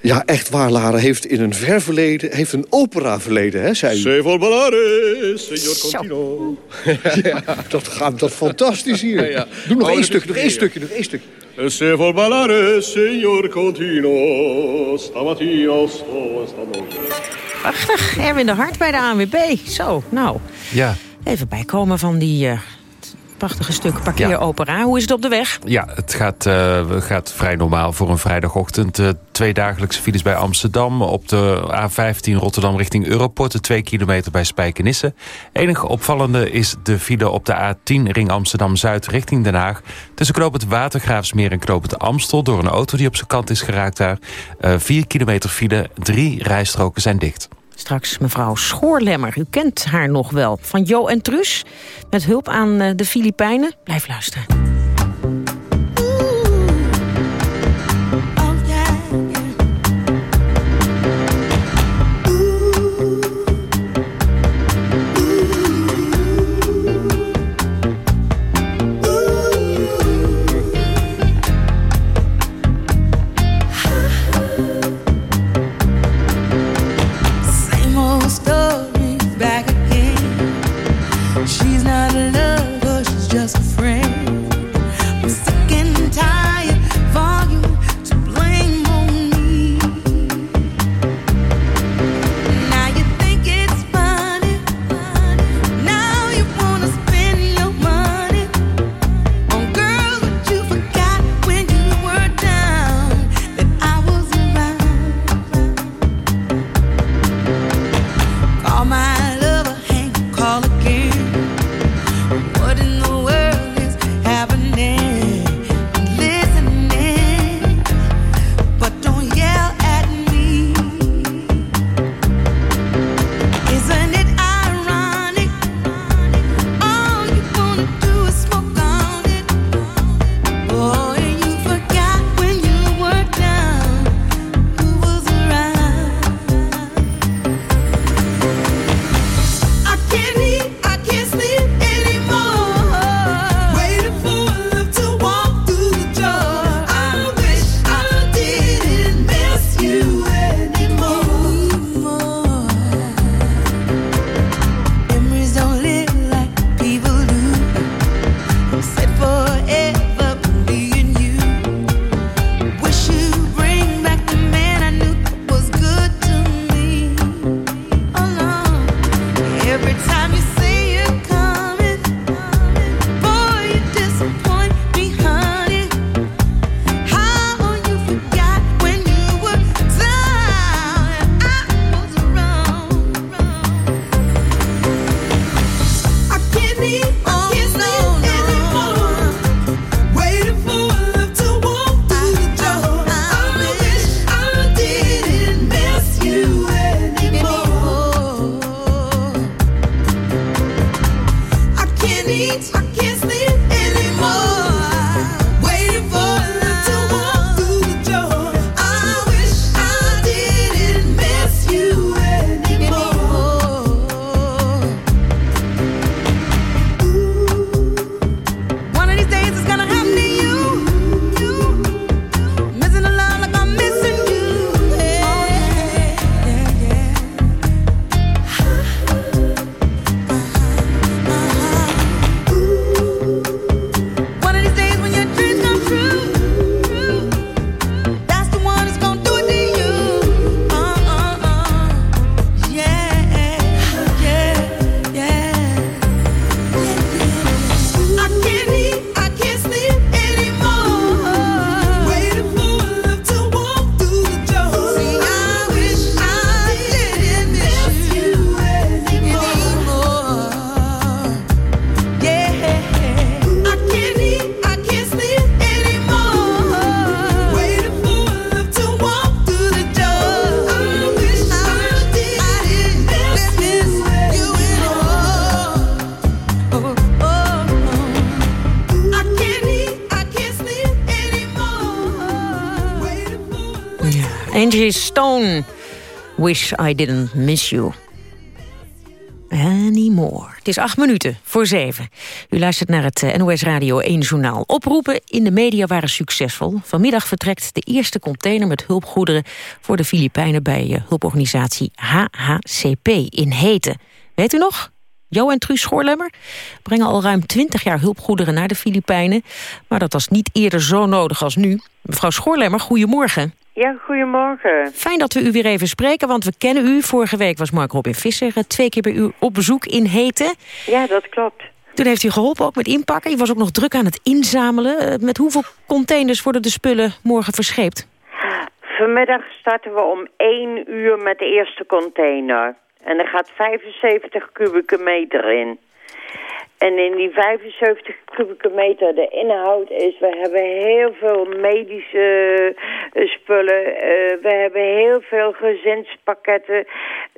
Ja, echt waar, Lara heeft in een ver verleden... heeft een opera verleden, hè, zei u. Se vol ballare, signor Contino. ja, dat gaat dat fantastisch hier. Ja, ja. Doe nog Oh, één stuk, nog één stukje, nog één stuk. Se vol ballare, signor Contino. Stamattina sto stanotte. Prachtig. Erwin de Hart bij de ANWB. Zo, nou. Ja. Even bijkomen van die uh, prachtige stuk parkeeropera. Hoe is het op de weg? Ja, het gaat, uh, gaat vrij normaal voor een vrijdagochtend. Uh, twee dagelijkse files bij Amsterdam. Op de A15 Rotterdam richting Europort. De twee kilometer bij Spijkenisse. Enige opvallende is de file op de A10 ring Amsterdam-Zuid richting Den Haag. Tussen knooppunt Watergraafsmeer en knooppunt Amstel. Door een auto die op zijn kant is geraakt daar. Uh, vier kilometer file. Drie rijstroken zijn dicht. Straks mevrouw Schoorlemmer. U kent haar nog wel. Van Jo en Truus. Met hulp aan uh, de Filipijnen. Blijf luisteren. Wish I didn't miss you. Anymore. Het is acht minuten voor zeven. U luistert naar het eh, NOS Radio 1 journaal. Oproepen in de media waren succesvol. Vanmiddag vertrekt de eerste container met hulpgoederen... voor de Filipijnen bij eh, hulporganisatie HHCP in Heten. Weet u nog? Jo en Truus Schoorlemmer brengen al ruim 20 jaar hulpgoederen naar de Filipijnen. Maar dat was niet eerder zo nodig als nu. Mevrouw Schoorlemmer, goedemorgen. Ja, goedemorgen. Fijn dat we u weer even spreken, want we kennen u. Vorige week was Mark Robin Visser eh, twee keer bij u op bezoek in Heten. Ja, dat klopt. Toen heeft u geholpen, ook met inpakken. Je was ook nog druk aan het inzamelen. Eh, Met hoeveel containers worden de spullen morgen verscheept? Vanmiddag starten we om 1 uur met de eerste container. En er gaat 75 kubieke meter in. En in die 75 kubieke meter, de inhoud is... we hebben heel veel medische eh, spullen. eh, we hebben heel veel gezinspakketten.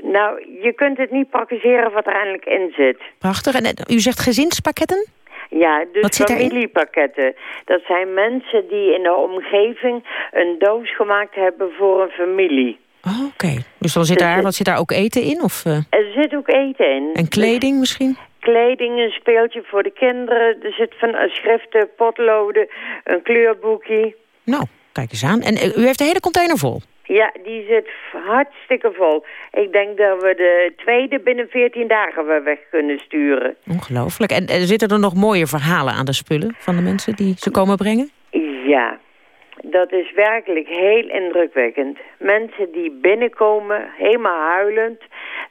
Nou, je kunt het niet praktiseren wat er eigenlijk in zit. Prachtig. En eh, u zegt gezinspakketten? Ja, dus familiepakketten. Dat zijn mensen die in de omgeving een doos gemaakt hebben voor een familie. Oh, Oké. Dus dan zit daar, wat zit daar ook eten in? Of, Er zit ook eten in. en kleding misschien? Kleding, een speeltje voor de kinderen. Er zit van eh, schriften, potloden, een kleurboekje. Nou, kijk eens aan. En eh, u heeft de hele container vol? Ja, die zit hartstikke vol. Ik denk dat we de tweede binnen 14 dagen weer weg kunnen sturen. Ongelooflijk. En eh, zitten er nog mooie verhalen aan de spullen van de mensen die ze komen brengen? Ja, dat is werkelijk heel indrukwekkend. Mensen die binnenkomen, helemaal huilend...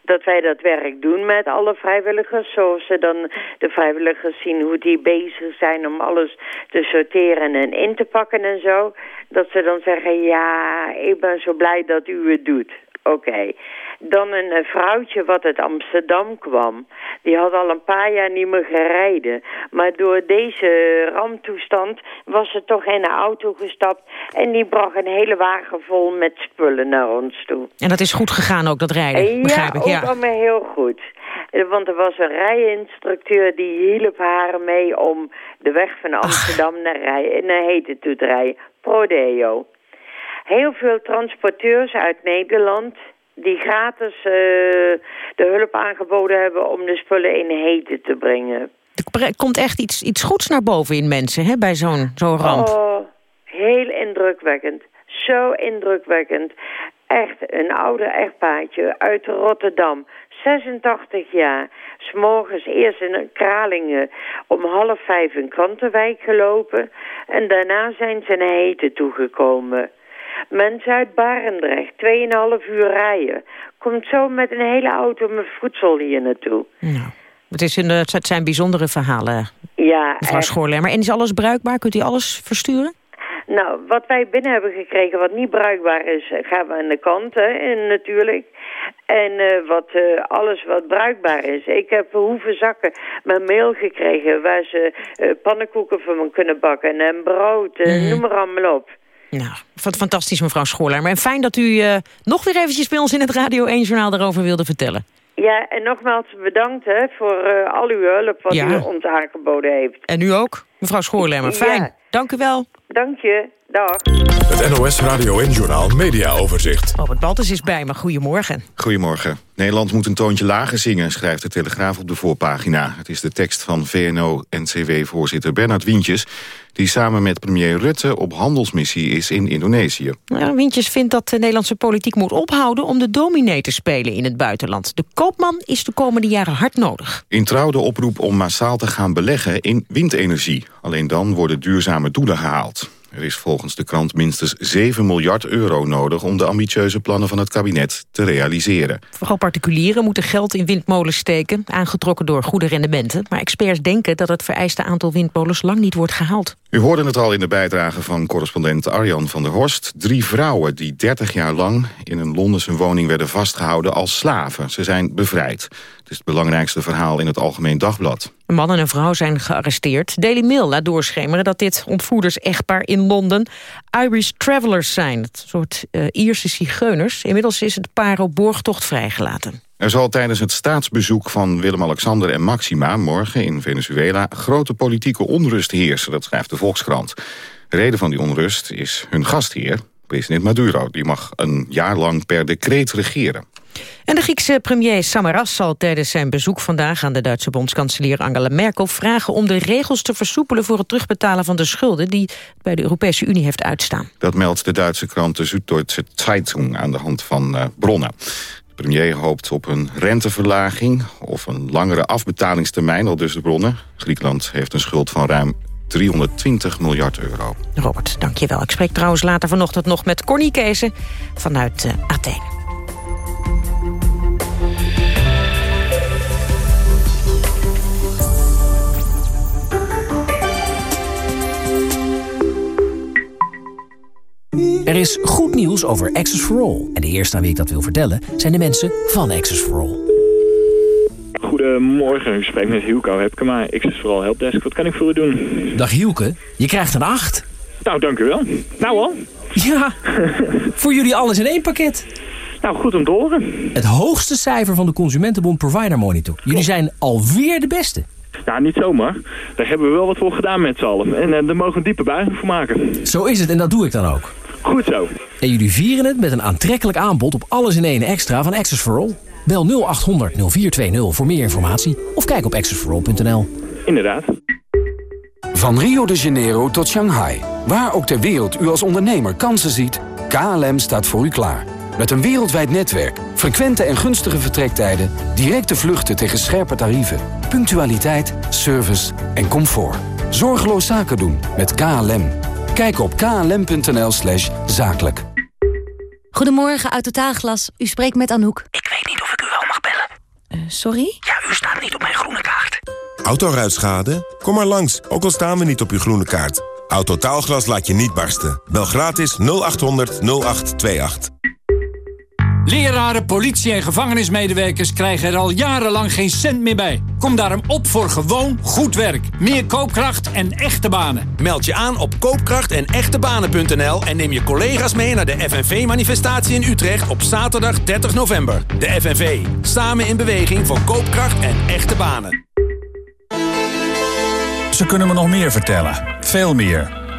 dat wij dat werk doen met alle vrijwilligers... zoals ze dan de vrijwilligers zien hoe die bezig zijn... om alles te sorteren en in te pakken en zo. Dat ze dan zeggen, ja, ik ben zo blij dat u het doet. Oké. Dan een eh, vrouwtje wat uit Amsterdam kwam. Die had al een paar jaar niet meer gereden. Maar door deze ramptoestand was ze toch in een auto gestapt. En die bracht een hele wagen vol met spullen naar ons toe. En dat is goed gegaan ook, dat rijden, begrijp ja, ik. Ja, ook allemaal heel goed. Eh, Want er was een rijinstructeur die hielp haar mee om de weg van Amsterdam naar, rij, naar Heten toe te rijden. Prodeo. Heel veel transporteurs uit Nederland die gratis eh, de hulp aangeboden hebben om de spullen in Heten te brengen. Er komt echt iets, iets goeds naar boven in mensen hè, bij zo'n zo'n ramp. Oh, heel indrukwekkend. Zo indrukwekkend. Echt een ouder echtpaardje uit Rotterdam. 86 jaar. S'morgens eerst in Kralingen om half vijf in Krantenwijk gelopen. En daarna zijn ze naar Heten toegekomen. Mensen uit Barendrecht, 2,5 uur rijden. Komt zo met een hele auto met voedsel hier naartoe. Het, is een, het zijn bijzondere verhalen, Ja, mevrouw. Schoorlemmer. En is alles bruikbaar? Kunt u alles versturen? Nou, wat wij binnen hebben gekregen, wat niet bruikbaar is, gaan we aan de kant, hè, natuurlijk. En eh, wat, eh, alles wat bruikbaar is. Ik heb hoeveel zakken met meel gekregen waar ze eh, pannenkoeken van kunnen bakken en brood, Mhm. noem maar allemaal op. Nou, fantastisch mevrouw Schoorlemmer. En fijn dat u eh, nog weer eventjes bij ons in het Radio 1-journaal daarover wilde vertellen. Ja, en nogmaals bedankt hè, voor eh, al uw hulp wat Ja. u ons aangeboden heeft. En u ook, mevrouw Schoorlemmer. Fijn. Ja. Dank u wel. Dank je. Dag. Het NOS Radio en Journaal Media Overzicht. Robert Baltus is bij me. Goedemorgen. Goedemorgen. Nederland moet een toontje lager zingen, schrijft de Telegraaf op de voorpagina. Het is de tekst van VNO-NCW-voorzitter Bernard Wientjes... die samen met premier Rutte op handelsmissie is in Indonesië. Nou, Wintjes vindt dat de Nederlandse politiek moet ophouden... om de dominee te spelen in het buitenland. De koopman is de komende jaren hard nodig. In trouw de oproep om massaal te gaan beleggen in windenergie. Alleen dan worden duurzame doelen gehaald. Er is volgens de krant minstens 7 miljard euro nodig... om de ambitieuze plannen van het kabinet te realiseren. Vooral particulieren moeten geld in windmolens steken... aangetrokken door goede rendementen. Maar experts denken dat het vereiste aantal windmolens lang niet wordt gehaald. U hoorde het al in de bijdrage van correspondent Arjan van der Horst. Drie vrouwen die 30 jaar lang in een Londense woning werden vastgehouden als slaven. Ze zijn bevrijd. Het is het belangrijkste verhaal in het Algemeen Dagblad. Een man en een vrouw zijn gearresteerd. Daily Mail laat doorschemeren dat dit ontvoerders-echtpaar in Londen... Irish Travelers zijn, het soort eh, Ierse zigeuners. Inmiddels is het paar op borgtocht vrijgelaten. Er zal tijdens het staatsbezoek van Willem-Alexander en Maxima... morgen in Venezuela grote politieke onrust heersen, dat schrijft de Volkskrant. De reden van die onrust is hun gastheer. President Maduro die mag een jaar lang per decreet regeren. En de Griekse premier Samaras zal tijdens zijn bezoek vandaag aan de Duitse bondskanselier Angela Merkel vragen om de regels te versoepelen voor het terugbetalen van de schulden die bij de Europese Unie heeft uitstaan. Dat meldt de Duitse krant de Süddeutsche Zeitung aan de hand van uh, bronnen. De premier hoopt op een renteverlaging of een langere afbetalingstermijn, al dus de bronnen. Griekenland heeft een schuld van ruim 320 miljard euro. Robert, dankjewel. Ik spreek trouwens later vanochtend nog met Corny Kezen vanuit uh, Athene. Er is goed nieuws over Access for All. En de eerste aan wie ik dat wil vertellen zijn de mensen van Access for All. Goedemorgen, u spreekt met Hielko Hepkema, Access for All Helpdesk. Wat kan ik voor u doen? Dag Hielke, je krijgt een 8. Nou, dank u wel. Nou al? Ja, voor jullie alles in één pakket. Nou, goed om te horen. Het hoogste cijfer van de Consumentenbond Provider Monitor. Jullie zijn alweer de beste. Nou, niet zomaar. Daar hebben we wel wat voor gedaan met z'n allen. En uh, daar mogen we een diepe buiging voor maken. Zo is het en dat doe ik dan ook. Goed zo. En jullie vieren het met een aantrekkelijk aanbod op alles in één extra van Access for All. Bel 0800 0420 voor meer informatie of kijk op accessforall.nl. Inderdaad. Van Rio de Janeiro tot Shanghai. Waar ook ter wereld u als ondernemer kansen ziet, KLM staat voor u klaar. Met een wereldwijd netwerk, frequente en gunstige vertrektijden... directe vluchten tegen scherpe tarieven, punctualiteit, service en comfort. Zorgeloos zaken doen met KLM. Kijk op klm.nl slash zakelijk. Goedemorgen, uit Totaalglas. U spreekt met Anouk. Ik weet niet of ik u wel mag bellen. Uh, sorry? Ja, u staat niet op mijn groene kaart. Autoruitschade? Kom maar langs, ook al staan we niet op uw groene kaart. Autotaalglas laat je niet barsten. Bel gratis 0800 0828. Leraren, politie en gevangenismedewerkers krijgen er al jarenlang geen cent meer bij. Kom daarom op voor gewoon goed werk. Meer koopkracht en echte banen. Meld je aan op koopkracht en echtebanen.nl en neem je collega's mee naar de FNV-manifestatie in Utrecht op zaterdag 30 november. De FNV, samen in beweging voor koopkracht en echte banen. Ze kunnen me nog meer vertellen. Veel meer.